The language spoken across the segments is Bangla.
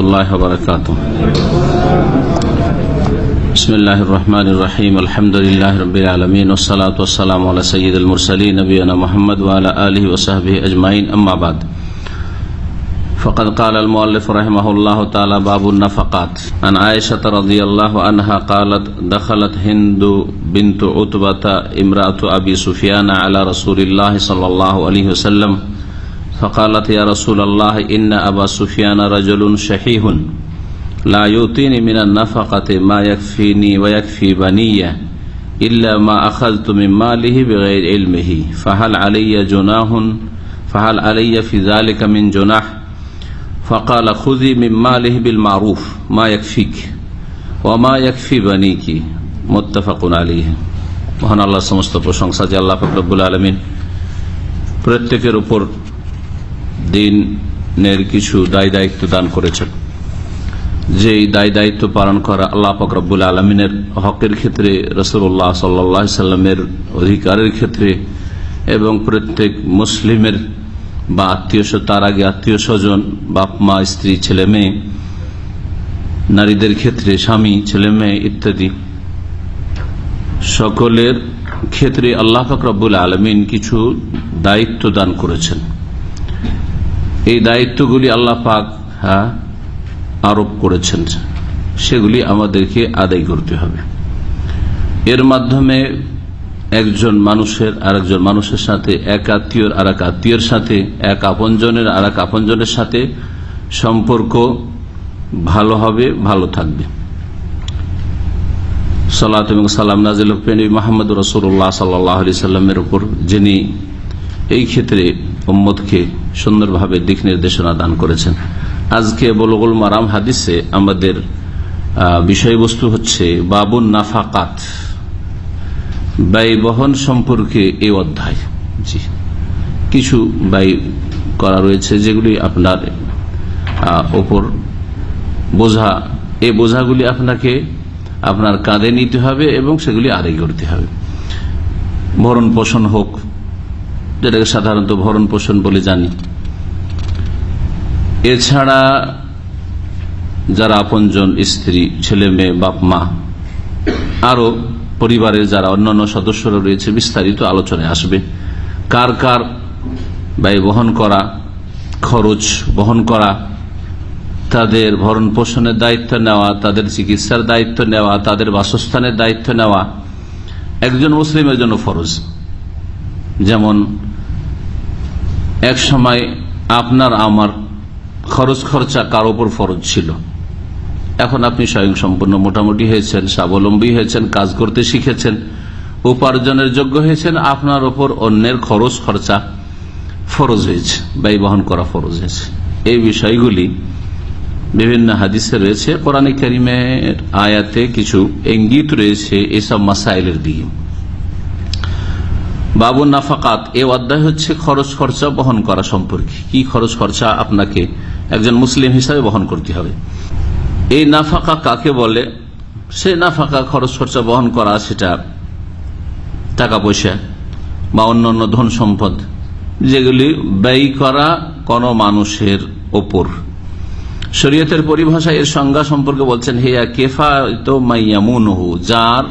الله وبركاته بسم الله الرحمن الرحيم الحمد لله رب العالمين والصلاة والسلام على سيد المرسلين نبينا محمد وعلى آله وصحبه أجمعين أما بعد فقد قال المؤلف رحمه الله تعالى باب النفقات عن عائشة رضي الله عنها قالت دخلت هند بنت عتبة امرأة أبي سفيان على رسول الله صلى الله عليه وسلم فقالت يا رسول الله إن أبا سفيان رجل شحيح لا يعطيني من النفقة ما يكفيني ويكفي بنية إلا ما أخذت من ماله بغير علمه فهل علي جناه فهل علي في ذلك من جناح فقال خذي من ماله بالمعروف ما يكفيك وما يكفي بنيك متفق عليه মহান আল্লাহ সমস্ত প্রশংসা যে আল্লাহ ফকরবুল আলমিন প্রত্যেকের উপর দিনের কিছু দায় দায়িত্ব দান করেছেন। যে দায় দায়িত্ব পালন করা আল্লাহ ফকরবুল আলমিনের হকের ক্ষেত্রে রসুল্লাহ সাল্লা সাল্লামের অধিকারের ক্ষেত্রে এবং প্রত্যেক মুসলিমের বা আত্মীয় তার আগে আত্মীয় স্বজন, বাপ, মা, স্ত্রী, ছেলে, মেয়ে, নারীদের ক্ষেত্রে, স্বামী, ছেলে, মেয়ে ইত্যাদি, সকলের ক্ষেত্রে আল্লাহ ফকরবুল আলমিন কিছু দায়িত্ব দান করেছেন। এই দায়িত্বগুলি আল্লাহ পাক হ্যাঁ আরোপ করেছেন। সেগুলি আমাদেরকে আদায় করতে হবে। এর মাধ্যমে একজন মানুষের আর একজন মানুষের সাথে, এক আত্মীয়র আর এক আত্মীয়ের সাথে, এক আপনজনের আর এক আপনজনের সাথে সম্পর্ক ভালো হবে, ভালো থাকবে। সালাত এবং সালাম নাজিল মাহমদ রসুল্লাহ সাল্লি সাল্লামের উপর, যিনি এই ক্ষেত্রে মোহাম্মদকে সুন্দরভাবে দিক নির্দেশনা দান করেছেন। আজকে বলগুল মারাম হাদিসে আমাদের বিষয়বস্তু হচ্ছে বাবুন নাফাকাত ব্যয় বহন সম্পর্কে এই অধ্যায়। জি। কিছু ব্যয় করা রয়েছে যেগুলি আপনার ওপর বোঝা এই বোঝাগুলি আপনাকে, আপনার কাঁধে নিতে হবে এবং সেগুলি আদায় করতে হবে। ভরণ পোষণ হোক যেটাকে সাধারণত ভরণ পোষণ বলে জানি। এছাড়া যারা আপনজন, স্ত্রী, ছেলে, মেয়ে, বাপ, মা আরও পরিবারের যারা অন্যান্য সদস্যরা রয়েছে, বিস্তারিত আলোচনায় আসবে। কার কার ব্যয় বহন করা, খরচ বহন করা, তাদের ভরণ পোষণের দায়িত্ব নেওয়া, তাদের চিকিৎসার দায়িত্ব নেওয়া, তাদের বাসস্থানের দায়িত্ব নেওয়া, একজন মুসলিমের জন্য ফরজ। যেমন এক সময় আপনার আমার খরচ খরচা কার ওপর ফরজ ছিল? এখন আপনি স্বয়ং সম্পূর্ণ মোটামুটি হয়েছেন, স্বাবলম্বী হয়েছেন, কাজ করতে শিখেছেন, উপার্জনের যোগ্য হয়েছেন, আপনার ওপর অন্যের খরচ খরচা ফরজ হয়েছে ব্যয় বহন করা ফরজ হয়েছে। এই বিষয়গুলি বিভিন্ন হাদিসে রয়েছে, কোরআন করিমের আয়াতে কিছু ইঙ্গিত রয়েছে এসব মাসাইলের দিকে। বাবু নাফাকাত, এ অধ্যায় হচ্ছে খরচ খরচা বহন করা সম্পর্কে। কি খরচ খরচা আপনাকে একজন মুসলিম হিসাবে বহন করতে হবে? এই নাফাকা কাকে বলে? সে নাফাকা খরচ খরচা বহন করা সেটা টাকা পয়সা বা অন্যান্য ধন সম্পদ, যেগুলি ব্যয় করা কোন মানুষের ওপর। শরীয়তের পরিভাষায় এর সংজ্ঞা সম্পর্কে বলছেন, হেয়া কেফা তো মাইয়ামুনহু যার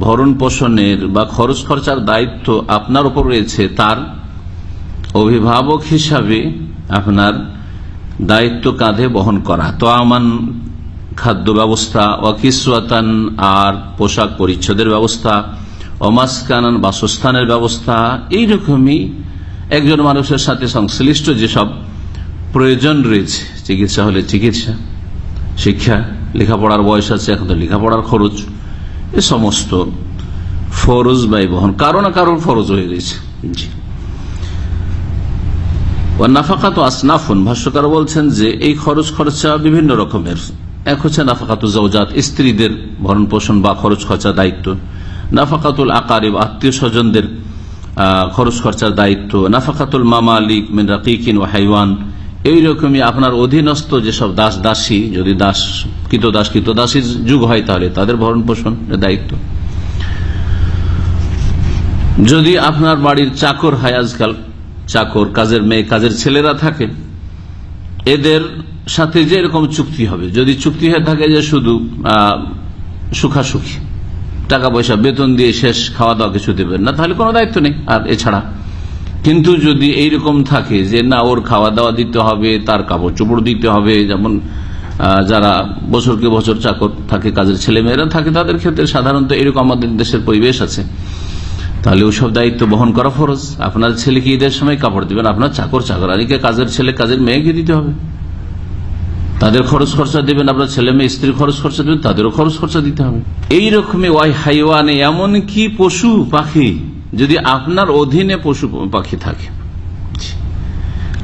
ভরণ পোষণের বা খরচ খরচার দায়িত্ব আপনার উপর রয়েছে, তার অভিভাবক হিসাবে আপনার দায়িত্ব কাঁধে বহন করা। তো আমান খাদ্য ব্যবস্থা অকিসান আর পোশাক পরিচ্ছদের ব্যবস্থা অমাসকানান বাসস্থানের ব্যবস্থা, এইরকমই একজন মানুষের সাথে সংশ্লিষ্ট যেসব প্রয়োজন রয়েছে, চিকিৎসা হলে চিকিৎসা, শিক্ষা, লেখাপড়ার বয়স আছে, এখন তো লেখাপড়ার খরচ। এ সমস্ত ফরজ ব্যয় বহন কারও না কারোর ফরজ হয়ে গেছে। জি। নাফাকাত আসনাফুন ভাষ্যকার বলছেন যে এই খরচ খরচা বিভিন্ন রকমের। এক হচ্ছে নাফাকাত জৌজাত স্ত্রীদের ভরণ পোষণ বা খরচ খরচা দায়িত্ব। নাফাকাতুল আকারিব আত্মীয় স্বজনদের খরচ খরচার দায়িত্ব। নাফাকাতুল মামালিক মিন রাকিকিন ও হাইওয়ান এইরকমই আপনার অধীনস্থ যেসব দাস দাসী, যদি দাস কৃত দাস কৃত দাসীর যুগ হয় তাহলে তাদের ভরণ পোষণ দায়িত্ব। যদি আপনার বাড়ির চাকর হয় আজকাল, চাকর, কাজের মেয়ে, কাজের ছেলেরা থাকে, এদের সাথে যে এরকম চুক্তি হবে, যদি চুক্তি হয়ে থাকে যে শুধু সুখাসুখি, টাকা পয়সা, বেতন দিয়ে শেষ খাওয়া দাওয়া কিছু দেবেন না, তাহলে কোনো দায়িত্ব নেই, আর এছাড়া কিন্তু যদি এইরকম থাকে যে, না, ওর খাওয়া দাওয়া দিতে হবে, তার কাপড় চোপড় দিতে হবে, যেমন যারা বছরকে বছর চাকর থাকে, কাজের ছেলে মেয়েরা থাকে, তাদের ক্ষেত্রে সাধারণত এরকম আমাদের দেশের পরিবেশ আছে। তাহলে ওসব দায়িত্ব বহন করা ফরজ। আপনার ছেলেকে ঈদের সময় কাপড় দিবেন, আপনার চাকর, চাকরানিকে কাজের ছেলে, কাজের মেয়েকে দিতে হবে। তাদের খরচ খরচা দেবেন, আপনার ছেলে মেয়ে, স্ত্রীর খরচ খরচা দেবেন, তাদেরও খরচ খরচা দিতে হবে। এইরকমই ওয়াই হাইওয়ানে এমন কি পশু, পাখি যদি আপনার অধীনে পশু পাখি থাকে,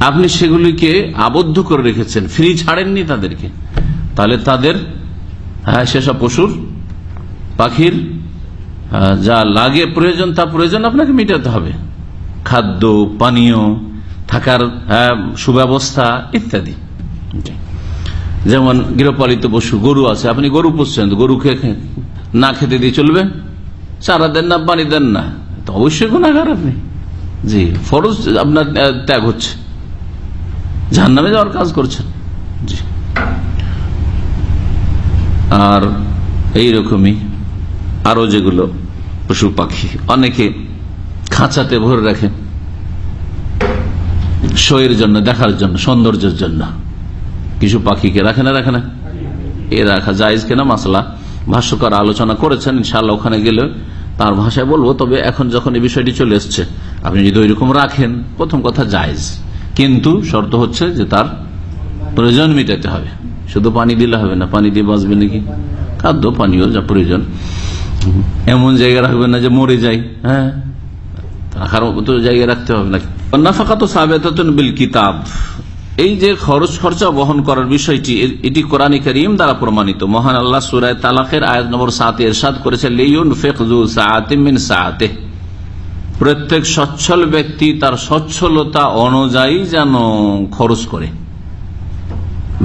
আপনি সেগুলিকে আবদ্ধ করে রেখেছেন, ফ্রি ছাড়েননি তাদেরকে, তাহলে তাদের হ্যাঁ সেসব পশুর, পাখির যা লাগে, প্রয়োজন, তা প্রয়োজন আপনাকে মেটাতে হবে। খাদ্য, পানীয়, থাকার সুব্যবস্থা ইত্যাদি। যেমন গৃহপালিত পশু, গরু আছে, আপনি গরু পুষছেন গরুকে না খেতে দিয়ে চলবে চারা দেন না, পানি দেন না। তো অবশ্যই গুণাগার আপনি। জি, ফরজ আপনার ত্যাগ হচ্ছে। যার নামে যাওয়ার কাজ করছেন। জি। আর এইরকমই আরও যেগুলো পশু পাখি, অনেকে খাঁচাতে ভরে রাখে। শোয়ের জন্য, দেখার জন্য, সৌন্দর্যের জন্য। কিছু পাখিকে রাখে না রাখে না। এ রাখা যাইজ কেনা মাসলা? ভাষ্যকর আলোচনা করেছেন ইনশাল্লাহ ওখানে গেলে তার ভাষায় বলব, তবে এখন যখন এই বিষয়টি চলে এসছে, আপনি যদি ওইরকম রাখেন, প্রথম কথা জায়জ। কিন্তু শর্ত হচ্ছে যে তার প্রয়োজন মিটাতে হবে। শুধু পানি দিলে হবে না, পানি দিয়ে বাঁচবে নাকি? খাদ্য, পানীয় যা প্রয়োজন। এমন জায়গা রাখবেন না যে মরে যায় হ্যাঁ? রাখার মতো জায়গায় রাখতে হবে নাকি? নাফাকা তো সাবেতন বিল কিতাব। এই যে খরচ খরচা বহন করার বিষয়টি এটি কোরআন করিম দ্বারা প্রমাণিত। মহান আল্লাহ সুরায় তালাকের আয়াত নম্বর সাতে এরশাদ করেছে লেইউন ফেকজু প্রত্যেক সচ্ছল ব্যক্তি তার সচ্ছলতা অনুযায়ী যেন খরচ করে,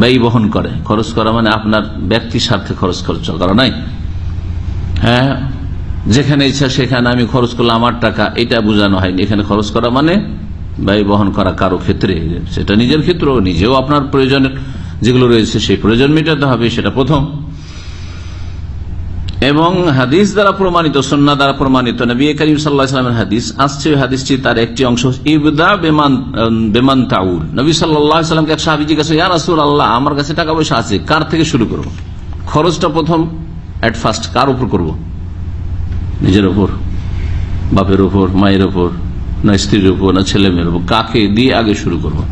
ব্যয় বহন করে। খরচ করা মানে আপনার ব্যক্তি স্বার্থে খরচ খরচ করা নাই? হ্যাঁ যেখানে ইচ্ছা সেখানে আমি খরচ করলাম আমার টাকা, এটা বোঝানো হয়নি। এখানে খরচ করা মানে ব্যয় বহন করা কারও ক্ষেত্রে, সেটা নিজের ক্ষেত্রে, নিজেও আপনার প্রয়োজনের যেগুলো রয়েছে সেই প্রয়োজন মেটাতে হবে, সেটা প্রথম। এবং হাদিস দ্বারা প্রমাণিত সন্না দ্বারা প্রমাণিত, নবী করিম সাল্লাহামের হাদিস আসছে হাদিসটি তার একটি অংশ, ইবদা বেমান বেমান তাউল। নবী সাল্লামকে এক সাহাবি জিজ্ঞাসা ইয়া রাসুল আল্লাহ আমার কাছে টাকা পয়সা আছে, কার থেকে শুরু করব? খরচটা প্রথম অ্যাট ফার্স্ট কার উপর করব? নিজের উপর, বাপের উপর, মায়ের উপর না স্ত্রীর উপর, না ছেলে মেয়ের উপর। কাকে? দিয়ে আগে শুরু করব।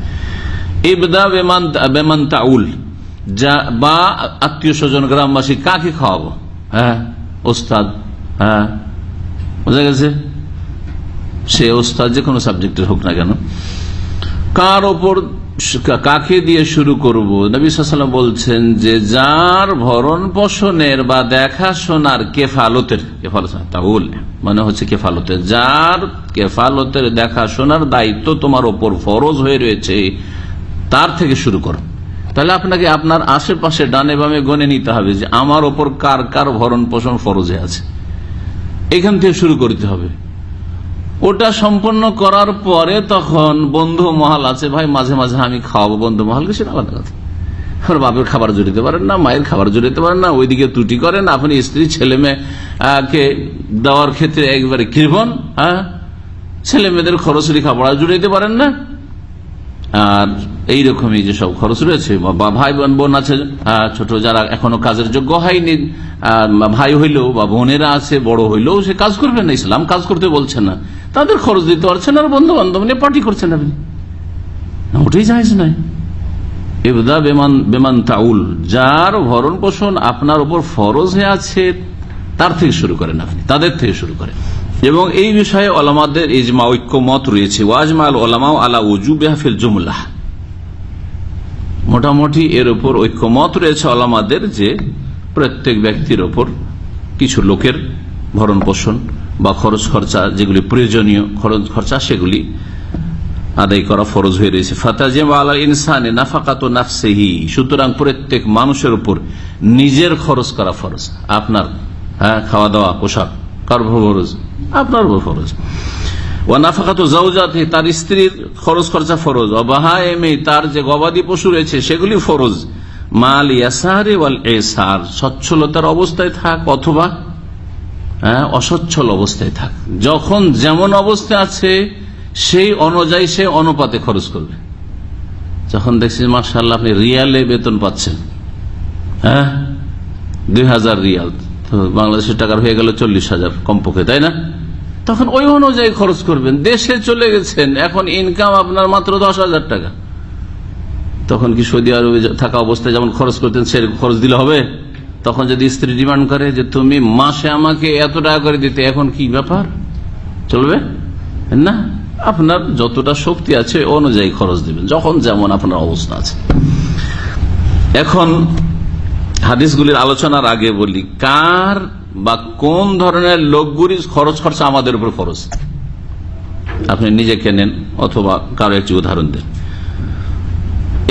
ইবদা বেমান তাউল, যা বা আত্মীয় স্বজন, গ্রামবাসী, কাকে খাওয়াবো? হ্যাঁ? ওস্তাদ। হ্যাঁ? বোঝা গেছে? সে ওস্তাদ, যে কোনো সাবজেক্টের হোক না কেন। কার ওপর কাকে দিয়ে শুরু করব? নবীলাম বলছেন যে, যার ভরণ পোষণের বা দেখাশোনার কেফালতের তাহুল মানে হচ্ছে কেফালতের, যার কেফালতের দেখাশোনার দায়িত্ব তোমার ওপর ফরজ হয়ে রয়েছে, তার থেকে শুরু করো। তাহলে আপনাকে আপনার আশেপাশে ডানে বামে গনে নিতে হবে যে, আমার ওপর কার কার ভরণ পোষণ ফরজে আছে। এখান থেকে শুরু করতে হবে। ওটা সম্পন্ন করার পরে তখন বন্ধু মহাল আছে, ভাই, মাঝে মাঝে আমি খাওয়াবো। বন্ধু মহালকে সেটা আলাদা কথা। বাপের খাবার জড়িতে পারেন না, মায়ের খাবার জড়িতে পারেন না, ওইদিকে ত্রুটি করেন, আপনি স্ত্রী, ছেলে মেয়েকে দেওয়ার ক্ষেত্রে একবারে কৃপন হ্যাঁ? ছেলে মেয়েদের খরচরি খাবার দিতে পারেন না। আর এইরকমই যে সব খরচ রয়েছে, বা ভাই বোন আছে ছোট যারা এখনও কাজের যোগ্য হয়নি ভাই হইলেও, বা বোনেরা আছে, বড় হইলেও সে কাজ করবে না, ইসলাম কাজ করতে বলছে না। তাদের খরচ দিতে পারছেন আর বন্ধু বান্ধব নিয়ে পার্টি করছেন আপনি। ওটাই যাইজ নয়। ইবদা বেমান বেমান তাউল, যার ভরণ পোষণ আপনার উপর ফরজ হয়ে আছে, তার থেকে শুরু করেন আপনি, তাদের থেকে শুরু করেন। এবং এই বিষয়ে ওলামাদের ইজমা, ঐক্যমত রয়েছে। ওয়াজমাল ওলামাও আলা উজু বেহাফিল জুমলাহ মোটামুটি এর উপর ঐক্যমত রয়েছে আলামাদের যে প্রত্যেক ব্যক্তির ওপর কিছু লোকের ভরণ পোষণ বা খরচ খরচা যেগুলি প্রয়োজনীয় খরচ খরচা সেগুলি আদায় করা ফরজ হয়ে রয়েছে। ফাতাজিম আলা ইনসানে নাফাকাত নাফসেহি। সুতরাং প্রত্যেক মানুষের উপর নিজের খরচ করা ফরজ। আপনার হ্যাঁ খাওয়া দাওয়া পোশাক কার ফরজ আপনার ফরজ ও নাফাকাত জাউজাতে তার স্ত্রীর খরচ খরচা ফরজ। অবাহা এমে তার যে গবাদি পশু রয়েছে সেগুলি ফরজ। মাল ইয়াসারে ওয়াল এসার সচ্ছলতার অবস্থায় থাক অথবা হ্যাঁ, অসচ্ছল অবস্থায় থাক। যখন যেমন অবস্থা আছে সেই অনুযায়ী সে অনুপাতে খরচ করবে। যখন দেখছি মার্শাল্লাহ আপনি রিয়ালে বেতন পাচ্ছেন হ্যাঁ দুই হাজার রিয়াল। বাংলাদেশের টাকার হয়ে গেল চল্লিশ হাজার কমপক্ষে, তাই না? তখন ওই অনুযায়ী খরচ করবেন। দেশে চলে গেছেন, এখন ইনকাম আপনার মাত্র দশ হাজার টাকা। তখন কি সৌদি আরবে থাকা অবস্থায় যেমন খরচ করতেন সে খরচ দিলে হবে? তখন যদি স্ত্রী ডিমান্ড করে যে তুমি মাসে আমাকে এত টাকা করে দিতে, এখন কি ব্যাপার? চলবে? না, আপনার যতটা শক্তি আছে, অনুযায়ী খরচ দিবেন, যখন যেমন আপনার অবস্থা আছে। এখন হাদিসগুলির আলোচনার আগে বলি, কার বা কোন ধরনের লোকগুলি খরচ খরচা আমাদের উপর খরচ আপনি নিজেকে নেন অথবা কারও একটি উদাহরণ দেন।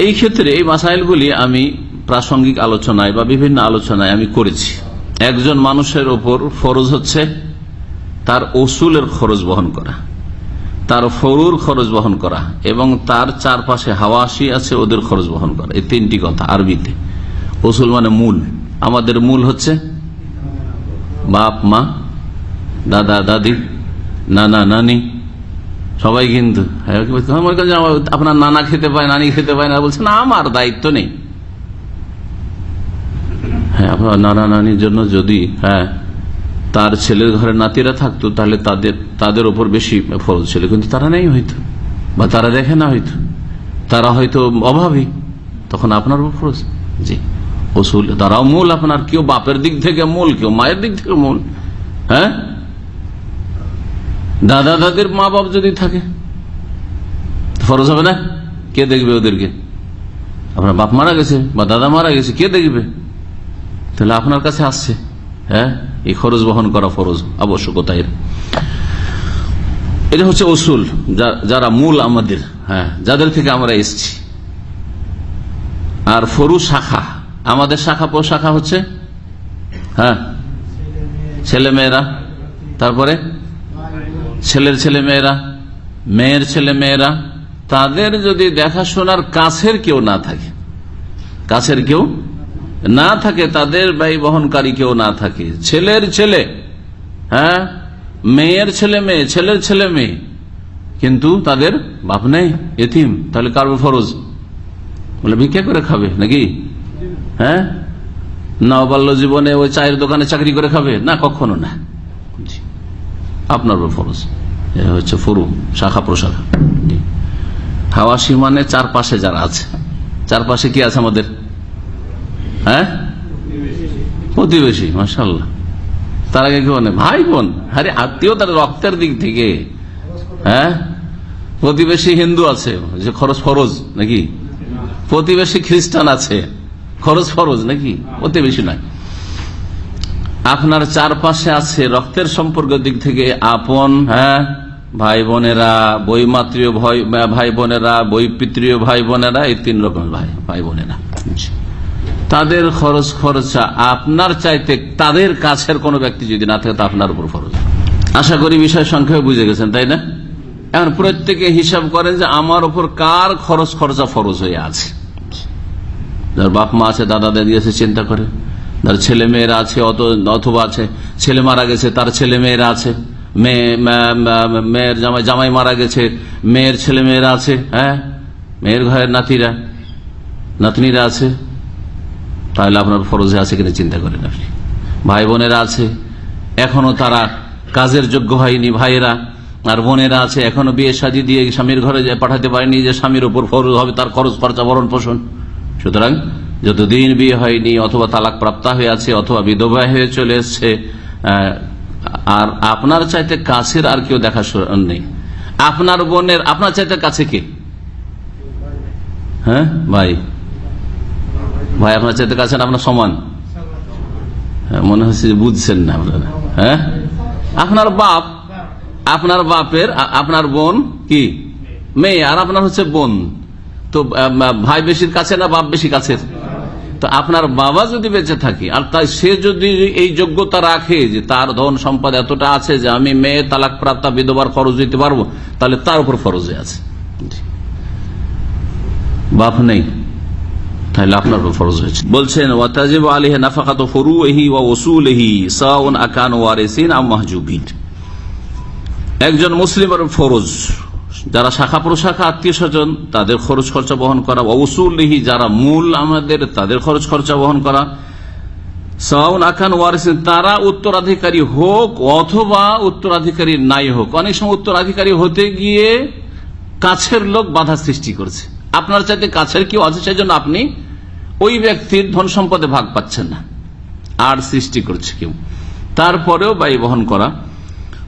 এই ক্ষেত্রে এই মাসাইলগুলি আমি প্রাসঙ্গিক আলোচনায় বা বিভিন্ন আলোচনায় আমি করেছি। একজন মানুষের ওপর ফরজ হচ্ছে তার ওসুলের খরচ বহন করা, তার ফরুর খরচ বহন করা এবং তার চারপাশে হাওয়াশি আছে ওদের খরচ বহন করা। এই তিনটি কথা আরবিতে। ওসুল মানে মূল। আমাদের মূল হচ্ছে বাপ, মা, দাদা, দাদি, নানা, নানি। সবাই কিন্তু। আমার- আপনার নানা খেতে পায়, নানি খেতে পায় না, বলছে, না, আমার দায়িত্ব নেই। হ্যাঁ আপনার নানা, নানির জন্য যদি হ্যাঁ তার ছেলের ঘরে নাতিরা থাকতো, তাহলে তাদের তাদের ওপর বেশি ফরজ ছিল। কিন্তু তারা নেই হয়তো, বা তারা দেখে না হয়তো। তারা হয়তো অভাবী। তখন আপনার উপর ফরজ। জি। ওসুল তারাও মূল আপনার কেউ বাপের দিক থেকে মূল, কেউ মায়ের দিক থেকে মূল হ্যাঁ? দাদা, দাদের মা বাপ যদি থাকে, ফরজ হবে না? কে দেখবে ওদেরকে? আপনার বাপ মারা গেছে বা দাদা মারা গেছে, কে দেখবে? তাহলে আপনার কাছে আসছে হ্যাঁ? এই খরচ বহন করা ফরজ আবশ্যকতা এর এটা হচ্ছে অসুল যারা মূল আমাদের হ্যাঁ যাদের থেকে আমরা এসছি। আর ফরু শাখা আমাদের শাখা প্রশাখা হচ্ছে? হ্যাঁ? ছেলে মেয়েরা তারপরে? ছেলের ছেলে মেয়েরা মেয়ের ছেলে মেয়েরা তাদের যদি দেখাশোনার কাছের কেউ না থাকে, কাছের কেউ না থাকে, তাদের ব্যয় বহনকারী কেউ না থাকে। ছেলের ছেলে হ্যাঁ? মেয়ের ছেলে মেয়ে, ছেলের ছেলে মেয়ে। কিন্তু তাদের বাপ নেই, এতিম। তাহলে কারবে ফরজ? বলে ভিক্ষা করে খাবে, নাকি? হ্যাঁ? না বাল্য জীবনে ওই চায়ের দোকানে চাকরি করে খাবে? না, কখনো না। আপনার উপর ফরজ। হচ্ছে ফরু, শাখা প্রশাখা। জি। হাওয়াসি মানে চারপাশে যারা আছে, চারপাশে কি আছে আমাদের? হ্যাঁ? প্রতিবেশী মাসাল্লাহ তার আগে কি মানে ভাই বোন। আরে, আত্মীয় তার রক্তের দিক থেকে। হ্যাঁ? প্রতিবেশী হিন্দু আছে, যে খরচ ফরজ, নাকি? প্রতিবেশী খ্রিস্টান আছে। খরচ ফরজ নাকি? প্রতিবেশী নয়। আপনার চারপাশে আছে রক্তের সম্পর্ক দিক থেকে আপন হ্যাঁ? ভাই বোনেরা ভয়- ভাই বোনেরা বৈপিত্রীয় ভাই বোনেরা এই তিন রকমের ভাই ভাই বোনেরা তাদের খরচ খরচা, আপনার চাইতে তাদের কাছের কোনো ব্যক্তি যদি না থাকে, তা আপনার উপর খরচ আশা করি বিষয় সংখ্যায় বুঝে গেছেন, তাই না? এখন প্রত্যেকে হিসাব করেন যে আমার উপর কার খরচ খরচা ফরজ হয়ে আছে। যার বাপ মা আছে, দাদা দাদি আছে, চিন্তা করে। যার ছেলে মেয়েরা আছে, অত অথবা আছে, ছেলে মারা গেছে, তার ছেলে মেয়েরা আছে, মেয়ে মেয়ের জামাই জামাই মারা গেছে, মেয়ের ছেলে মেয়েরা আছে হ্যাঁ? মেয়ের ঘরের নাতিরা, নাতনিরা আছে। তাহলে আপনার ফরজে আছে কিনা চিন্তা করেন আপনি। ভাই বোনেরা আছে, এখনও তারা কাজের যোগ্য হয়নি ভাইয়েরা। আর বোনেরা আছে, এখনও বিয়ে শাদী দিয়ে স্বামীর ঘরে পাঠাতে পারেনি যে স্বামীর উপর ফরজ হবে, তার খরচ খরচা ভরণ পোষণ। সুতরাং যতদিন বিয়ে হয়নি অথবা তালাক প্রাপ্তা হয়ে আছে অথবা বিধবা হয়ে চলে এসছে আর আপনার চাইতে কাছের আর কেউ দেখা নেই। আপনার বোনের আপনার চাইতে কাছে কে? হ্যাঁ? ভাই। ভাই আপনার চাইতে কাছে না আপনার সমান? হ্যাঁ, মনে হচ্ছে বুঝছেন না আপনারা। হ্যাঁ? আপনার বাপ আপনার বাপের আপনার বোন কি? মেয়ে। আর আপনার হচ্ছে বোন। তো ভাই বেশির কাছে না বাপ বেশি কাছে তো আপনার বাবা যদি বেঁচে থাকে, আর তাই সে যদি এই যোগ্যতা রাখে যে তার ধন সম্পদ এতটা আছে যে আমি মেয়ে তালাক প্রাপ্তা বিধবার খরচ দিতে পারব, তাহলে তার উপর ফরজে আছে। বাপ নেই, তাহলে আপনার উপর ফরজ হয়েছে। বলছেন, ওয়াতাজিব আলিহে নাফাকাত ফরুহি ওয়া ওসুলহি সাউন আকান ওয়ারিসিন আম মাহজুবিন। একজন মুসলিমের ফরজ যারা শাখা প্রশাখা আত্মীয় স্বজন, তাদের খরচ খরচা বহন করা ওসুলহি যারা মূল আমাদের, তাদের খরচ খরচা বহন করা। সাউন আকান ওয়ারিসিন, তারা উত্তরাধিকারী হোক অথবা উত্তরাধিকারী নাই হোক। অনেক সময় উত্তরাধিকারী হতে গিয়ে কাছের লোক বাধা সৃষ্টি করছে। আপনার চাইতে কাছের কেউ আছে সেই জন্য আপনি ওই ব্যক্তির ধন সম্পদে ভাগ পাচ্ছেন না। আর সৃষ্টি করছে কেউ। তারপরেও ব্যয় বহন করা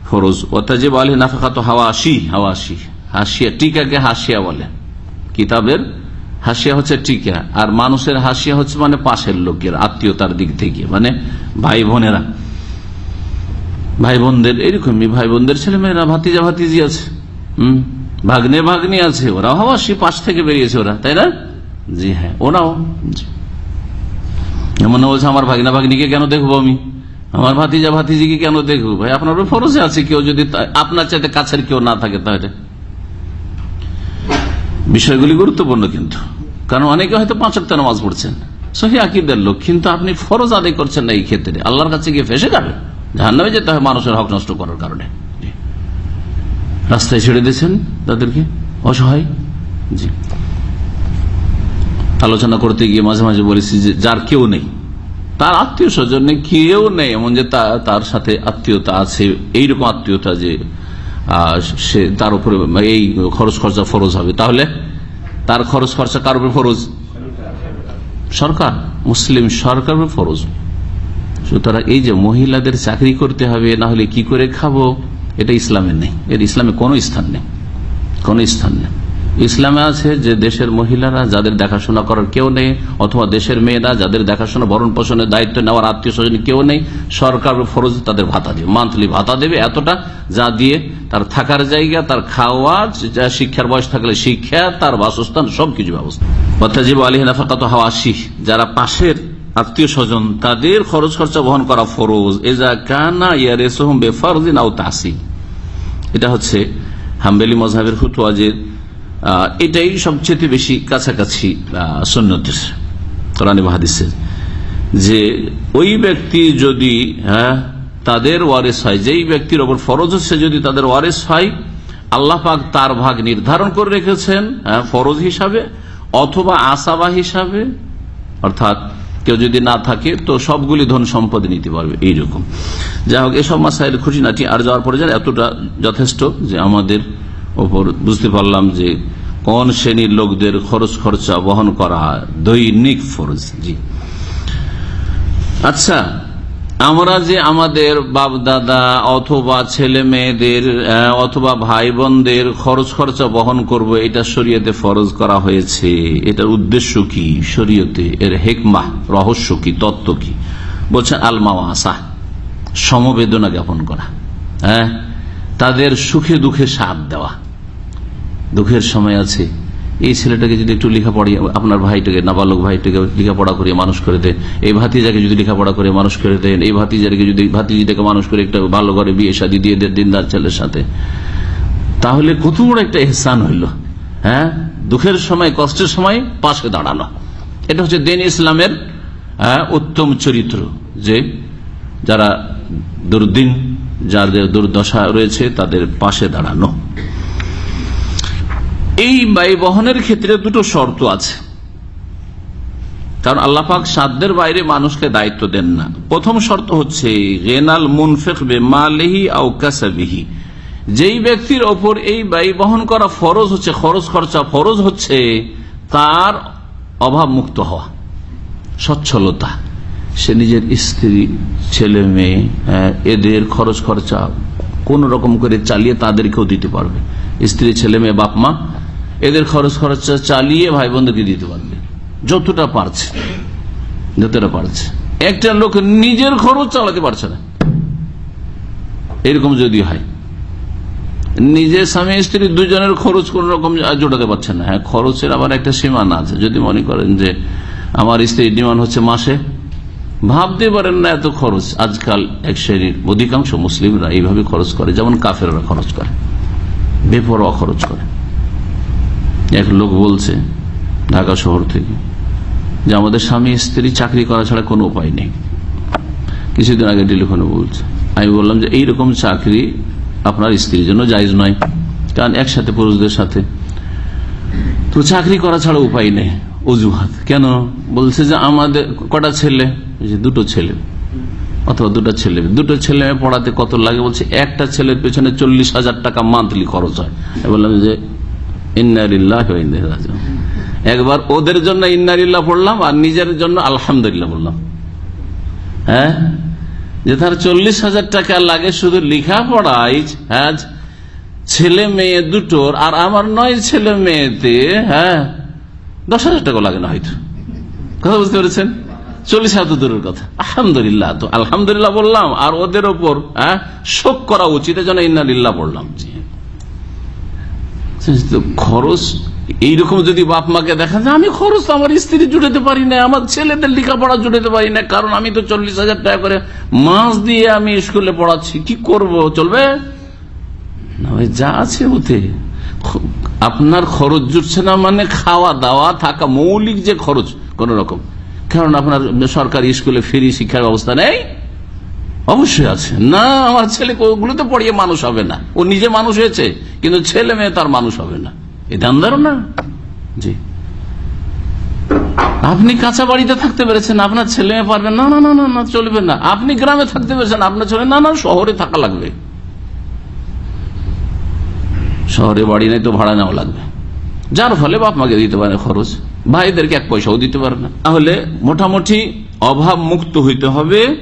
ফরজ। ওতাজিব আলী নাফাকাত হাওয়াশি হাওয়াশি। হাসিয়া, টিকাকে হাসিয়া বলে। কিতাবের হাসিয়া হচ্ছে টিকা, আর মানুষের হাসিয়া হচ্ছে মানে পাশের লোকের, আত্মীয়তার দিক থেকে মানে ভাই বোনেরা ভাই বোনদের এরকমই ভাই বোনদের ছেলে মেয়েরা ভাতিজা, ভাতিজি আছে ভাগ্নে ভাগ্নি আছে, ওরাও হাওয়াশি পাশ থেকে বেরিয়েছে ওরা, তাই না? জি হ্যাঁ ওরাও। এমন বলছে আমার ভাগনা ভাগ্নিকে কেন দেখব আমি? আমার ভাতিজা ভাতিজিকে কেন দেখব? ভাই, আপনার ফরজে আছে কেউ যদি আপনার চাইতে কাছের কেউ না থাকে তাহলে? বিষয়গুলি গুরুত্বপূর্ণ কিন্তু। কারণ অনেকে হয়তো পাঁচ অক্ট নামাজ পড়ছেন। সহি আকিদের লোক, কিন্তু আপনি ফরজ আদায় করছেন না এই ক্ষেত্রে। আল্লাহর কাছে গিয়ে ফেসে যাবে। জাহান্নামে যেতে হয় মানুষের হক নষ্ট করার কারণে। রাস্তায় ছেড়ে দিয়েছেন তাদেরকে? অসহায়? জি। আলোচনা করতে গিয়ে মাঝে মাঝে বলেছি যে যার কেউ নেই, তার আত্মীয় স্বজন কেউ নেই, এমন যে তার সাথে আত্মীয়তা আছে, এইরকম আত্মীয়তা যে সে তার উপরে এই খরচ খরচা ফরজ হবে। তাহলে তার খরচ খরচা কার উপরে ফরজ? সরকার, মুসলিম সরকার ফরজ। সুতরাং এই যে মহিলাদের চাকরি করতে হবে, না হলে কি করে খাব? এটা ইসলামের নেই। এর ইসলামে কোনো স্থান নেই। কোনো স্থান নেই। ইসলামে আছে যে দেশের মহিলারা যাদের দেখাশোনা করার কেউ নেই অথবা দেশের মেয়েরা যাদের দেখাশোনা ভরণ পোষণের দায়িত্ব নেওয়ার আত্মীয় স্বজন কেউ নেই সরকার ফরজ তাদের ভাতা দেবে মান্থলি ভাতা দেবে এতটা যা দিয়ে তার থাকার জায়গা তার খাওয়া শিক্ষার বয়স থাকলে শিক্ষা তার বাসস্থান সবকিছু ব্যবস্থা। অত্যাজীব আলী নাফাকাত হাওয়াশি যারা পাশের আত্মীয় স্বজন তাদের খরচ খরচা বহন করা ফরজ। এজা কানা ইয়ারেসহম বেফারদিন আও তাসি এটা হচ্ছে হাম্বেলি মজাহের আহ, এটাই সবচেয়ে বেশি কাছাকাছি সন্ন্যতের কোরআন যে ওই ব্যক্তি যদি হ্যাঁ তাদের ওয়ারেস হয় যেই ব্যক্তির ওপর ফরজ হচ্ছে যদি তাদের ওয়ারেস হয় আল্লাহ পাক তার ভাগ নির্ধারণ করে রেখেছেন হ্যাঁ, ফরজ হিসাবে অথবা আসাবা হিসাবে অর্থাৎ কেউ যদি না থাকে তো সবগুলি ধন সম্পদ নিতে পারবে এইরকম। যাই হোক এসব মাসাইল খুঁটিনাটি আর যাওয়ার পরে যান এতটা যথেষ্ট যে আমাদের ওপর বুঝতে পারলাম যে কোন শ্রেণির লোকদের খরচ খরচা বহন করা দৈনিক ফরজ, জি। আচ্ছা আমরা যে আমাদের বাপ দাদা অথবা ছেলে মেয়েদের অথবা ভাই বোনদের খরচ খরচা বহন করব, এটা শরীয়তে ফরজ করা হয়েছে। এটার উদ্দেশ্য কি? শরীয়তে এর হেকমা, রহস্য কি, তত্ত্ব কি? বলছেন আলমা আলমাওয়াসা, সমবেদনা জ্ঞাপন করা হ্যাঁ? তাদের সুখে দুঃখে সাথ দেওয়া। দুঃখের সময় আছে এই ছেলেটাকে যদি একটু লেখাপড়া আপনার ভাইটাকে নাবালক ভাইটাকে লেখাপড়া করে মানুষ করে দেন এই ভাতিজাকে যদি লেখাপড়া করে মানুষ করে দেন এই ভাতিজাকে যদি ভাতিজিটাকে মানুষ করে একটা ভালো করে বিয়ে শাদী দিয়ে দেন দিনদার ছেলের সাথে তাহলে কত বড় একটা এহসান হইল হ্যাঁ? দুঃখের সময় কষ্টের সময় পাশে দাঁড়ানো। এটা হচ্ছে দেন ইসলামের হ্যাঁ, উত্তম চরিত্র যে যারা দুর্দিন যাদের দুর্দশা রয়েছে, তাদের পাশে দাঁড়ানো। এই ব্যয় বহনের ক্ষেত্রে দুটো শর্ত আছে। কারণ আল্লাপাক সাধ্যের বাইরে মানুষকে দায়িত্ব দেন না। প্রথম শর্ত হচ্ছে রেনাল বেমালেহি আউ কাসাবিহি। যেই ব্যক্তির ওপর এই ব্যয় বহন করা ফরজ হচ্ছে, খরচ খরচা ফরজ হচ্ছে, তার অভাব মুক্ত হওয়া, সচ্ছলতা। সে নিজের স্ত্রী, ছেলে, মেয়ে এদের খরচ খরচা কোন রকম করে চালিয়ে তাদেরকেও দিতে পারবে। স্ত্রী, ছেলে, মেয়ে, বাপ, মা, এদের খরচ খরচা চালিয়ে ভাই বোনদেরকে দিতে পারবে। যতটা পারছে। যতটা পারছে। একটা লোক নিজের খরচ চালাতে পারছে না। এরকম যদি হয় নিজে স্বামী, স্ত্রী দুজনের খরচ কোন রকম জোটাতে পারছে না। হ্যাঁ খরচের আবার একটা সীমানা আছে। যদি মনে করেন যে আমার স্ত্রীর ডিমান্ড হচ্ছে মাসে ভাবতে পারেন না এত খরচ। আজকাল এক শ্রেণির অধিকাংশ মুসলিমরা এইভাবে খরচ করে, যেমন কাফেররা খরচ করে, বেপরোয়া খরচ করে। এক লোক বলছে, ঢাকা শহর থেকে, যে আমাদের স্বামী, স্ত্রী চাকরি করা ছাড়া কোনো উপায় নেই। কিছুদিন আগে টেলিফোনে বলছে, আমি বললাম যে এইরকম চাকরি আপনার স্ত্রীর জন্য জায়জ নয়, কারণ একসাথে পুরুষদের সাথে। তো চাকরি করা ছাড়া উপায় নেই, অজুহাত। কেন? বলছে যে আমাদের, কটা ছেলে? যে দুটো ছেলে, অথবা দুটো ছেলে। দুটো ছেলে পড়াতে কত লাগে? বলছে, একটা ছেলের পেছনে চল্লিশ হাজার টাকা মান্থলি খরচ হয়। বললাম যে ইন্নারিল্লাহ। একবার ওদের জন্য ইন্নারিল্লাহ পড়লাম, আর নিজের জন্য আলহামদুলিল্লাহ বললাম হ্যাঁ? যে তার চল্লিশ হাজার টাকা লাগে শুধু লেখা পড়াই হ্যাঁ ছেলে মেয়ে দুটোর, আর আমার নয় ছেলে মেয়েতে হ্যাঁ দশ হাজার টাকা লাগে না হয়তো। কথা বুঝতে পেরেছেন? চল্লিশ হাজার দূরের কথা। আলহামদুলিল্লাহ তো আলহামদুলিল্লাহ বললাম, আর ওদের ওপর হ্যাঁ শোক করা উচিত যেন ইন্নালিল্লাহ বললাম। খরচ, এইরকম যদি বাপ মাকে দেখা যায়, আমি খরচ আমার স্ত্রী জুড়েতে পারি না, আমার ছেলেদের লেখাপড়া জুড়েতে পারি না, কারণ আমি তো চল্লিশ হাজার টাকা করে মাস দিয়ে আমি স্কুলে পড়াচ্ছি, কি করব, চলবে? না ভাই, যা আছে ওতে। আপনার খরচ জুটছে না মানে খাওয়া দাওয়া থাকা মৌলিক যে খরচ, কোন রকম। কারণ আপনার সরকারি স্কুলে ফ্রি শিক্ষার ব্যবস্থা নেই? অবশ্যই আছে। না, আমার ছেলে ওগুলোতে পড়িয়ে মানুষ হবে না। ও নিজে মানুষ হয়েছে, কিন্তু ছেলে মেয়ে তার মানুষ হবে না। এটা আন্দারও না? জি। আপনি কাঁচা বাড়িতে থাকতে পেরেছেন, আপনার ছেলে মেয়ে পারবেন না না না না, চলবে না। আপনি গ্রামে থাকতে পেরেছেন, আপনার ছেলে না না, শহরে থাকা লাগবে। শহরে বাড়ি নেই তো ভাড়া নেওয়া লাগবে। যার ফলে বাপ মাকে দিতে পারে খরচ। ভাইদেরকে এক পয়সাও দিতে পারে না। তাহলে মোটামুটি অভাব মুক্ত হইতে হবে।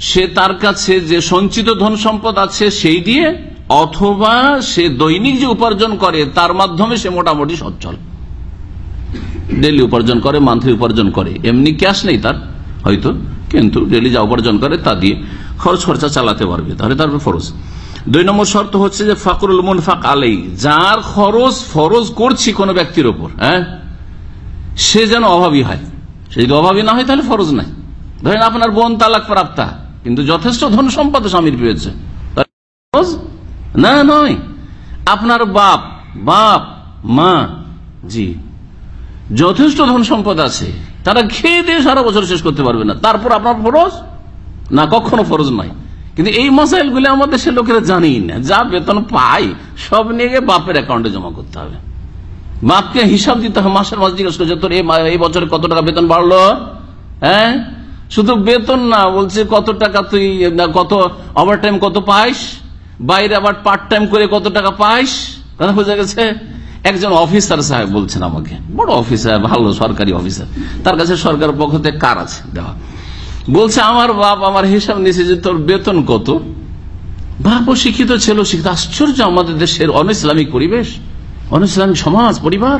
সে তার কাছে যে সঞ্চিত ধন সম্পদ আছে সেই দিয়ে, অথবা সে দৈনিক যে উপার্জন করে, তার মাধ্যমে সে মোটামুটি সচ্ছল। ডেলি উপার্জন করে, মান্থলি উপার্জন করে। এমনি ক্যাশ নেই তার, হয়তো। কিন্তু ডেলি যা উপার্জন করে, তা দিয়ে খরচ খরচা চালাতে পারবে। তাহলে তার ফরজ। দুই নম্বর শর্ত হচ্ছে যে ফাকরুল মুনফাক আলাই যার খরচ ফরজ করছি কোন ব্যক্তির ওপর হ্যাঁ? সে যেন অভাবী হয়। সে যদি অভাবী না হয় তাহলে ফরজ নাই। ধরেন আপনার বোন তালাক প্রাপ্তা, কিন্তু যথেষ্ট ধন সম্পদ স্বামীর পেয়েছে? না, নয়। আপনার বাপ বাপ, মা, জি, যথেষ্ট ধন সম্পদ আছে। তারা খেয়ে দিয়ে সারা বছর শেষ করতে পারবে না। তারপর আপনার ফরজ? না, কখনো ফরজ নয়। কিন্তু এই মাসাইল গুলি আমাদের সে লোকেরা জানেই না। যা বেতন পাই সব নিয়ে বাপের অ্যাকাউন্টে জমা করতে হবে। বাপকে হিসাব দিতে হবে, মাসের মাস জিজ্ঞেস করছে, তোর এই বছরে কত টাকা বেতন বাড়লো? হ্যাঁ? শুধু বেতন না, বলছে, কত টাকা তুই কত ওভার টাইম কত পাইস? বাইরে আবার পার্ট টাইম করে কত টাকা পাইস? বোঝা গেছে? একজন অফিসার সাহেব বলছেন আমাকে, বড় অফিসার ভালো সরকারি অফিসার তার কাছে সরকারের পক্ষ থেকে কার আছে দেওয়া। বলছে, আমার বাপ আমার হিসাব নিয়েছে যে তোর বেতন কত? বাপও শিক্ষিত ছিল, শিক্ষিত, আশ্চর্য আমাদের দেশের অন ইসলামিক পরিবেশ। অন ইসলামিক সমাজ, পরিবার।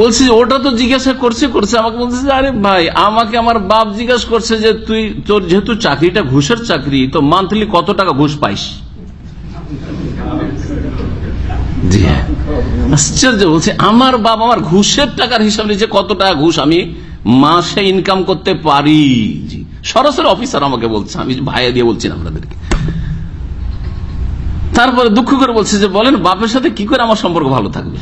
বলছি, ওটা তো জিজ্ঞাসা করছে করছে। আমাকে বলছে আরে ভাই, আমাকে আমার বাপ জিজ্ঞাসা করছে যে তুই, তোর যেহেতু চাকরিটা ঘুষের চাকরি, তো মান্থলি কত টাকা ঘুষ পাইস? হ্যাঁ। আশ্চর্য, বলছে, আমার বাবা আমার ঘুষের টাকার হিসাব নিয়েছে কত টাকা ঘুষ আমি মাসে ইনকাম করতে পারি। সরাসরি অফিসার আমাকে বলছে, আমি ভাইয়া দিয়ে বলছি আপনাদেরকে। তারপরে দুঃখ করে বলছে যে বলেন বাপের সাথে কি করে আমার সম্পর্ক ভালো থাকবে?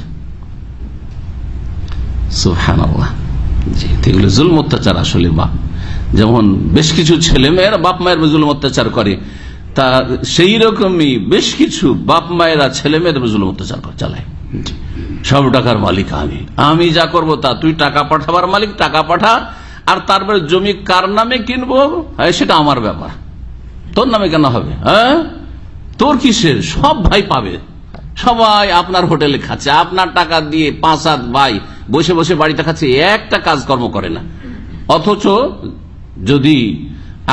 অত্যাচার আসলে বাপ। যেমন বেশ কিছু ছেলে মেয়েরা বাপ মায়ের জুলম অত্যাচার করে তা সেই রকমই বেশ কিছু বাপ মায়েরা ছেলে মেয়েদের জুলম অত্যাচার চালায়। সব টাকার মালিক আমি। আমি যা করব তা তুই টাকা পাঠাবার মালিক টাকা পাঠা আর তারপরে জমি কার নামে কিনবো? হ্যাঁ, সেটা আমার ব্যাপার। তোর নামে কেন হবে? হ্যাঁ? তোর কিসের সব ভাই পাবে। সবাই আপনার হোটেলে খাচ্ছে, আপনার টাকা দিয়ে পাঁচ সাত ভাই বসে বসে বাড়িতে খাচ্ছে, একটা কাজকর্ম করে না। অথচ যদি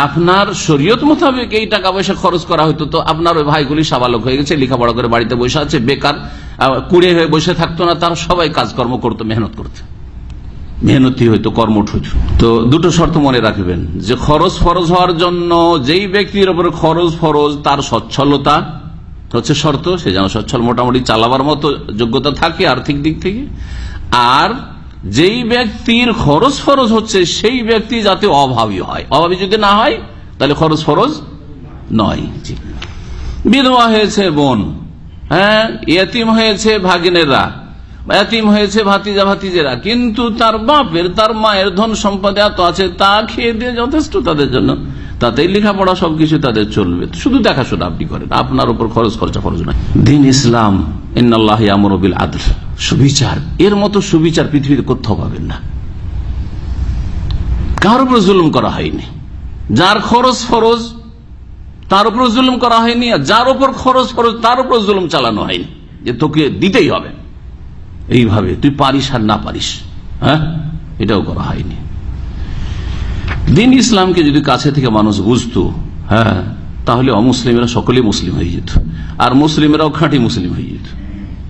আপনার শরীয়ত মোতাবেক এই টাকা পয়সা খরচ করা হতো তো আপনার ওই ভাইগুলি সাবালক হয়ে গেছে, লেখাপড়া করে বাড়িতে বসে আছে, বেকার কুড়ে হয়ে বসে থাকতো না, তার সবাই কাজকর্ম করতো, মেহনত করতো। মেহনতি হইতো, কর্মঠ তো দুটো শর্ত মনে রাখবেন, যে খরচ ফরজ হওয়ার জন্য যেই ব্যক্তির উপরে খরচ ফরজ, তার সচ্ছলতা হচ্ছে শর্ত, সে যেন সচ্ছল মোটামুটি চালাবার মতো যোগ্যতা থাকে আর্থিক দিক থেকে। আর যেই ব্যক্তির খরচ ফরজ হচ্ছে, সেই ব্যক্তি যাতে অভাবী হয়। অভাবী যদি না হয়, তাহলে খরচ ফরজ নয়। বিধবা হয়েছে বোন হ্যাঁ এতিম হয়েছে ভাগিনেরা। এতিম হয়েছে ভাতিজা ভাতিজেরা। কিন্তু তার বাপের, তার মায়ের ধন সম্পদ এত আছে, তা খেয়ে দিয়ে যথেষ্ট তাদের জন্য। তাতেই লেখাপড়া সবকিছু তাদের চলবে। শুধু দেখাশোনা আপনি করেন, আপনার উপর খরচ, খরচা, খরচ নয় দিন ইসলাম ইন্নআল্লাহ আমরবিল আদল। সুবিচার, এর মতো সুবিচার পৃথিবীতে কোথাও পাবেন না। কার উপর জুলুম করা হয়নি? যার খরচ ফরজ, তার উপর জুলুম করা হয়নি, আর যার উপর খরচ ফরজ, তার উপর জুলুম চালানো হয়নি। যে তোকে দিতেই হবে। এইভাবে, তুই পারিস আর না পারিস হ্যাঁ? এটাও করা হয়নি। দিন ইসলামকে যদি কাছে থেকে মানুষ বুঝতো হ্যাঁ তাহলে অমুসলিমরা সকলেই মুসলিম হয়ে যেত, আর মুসলিমরাও খাঁটি মুসলিম হয়ে যেত।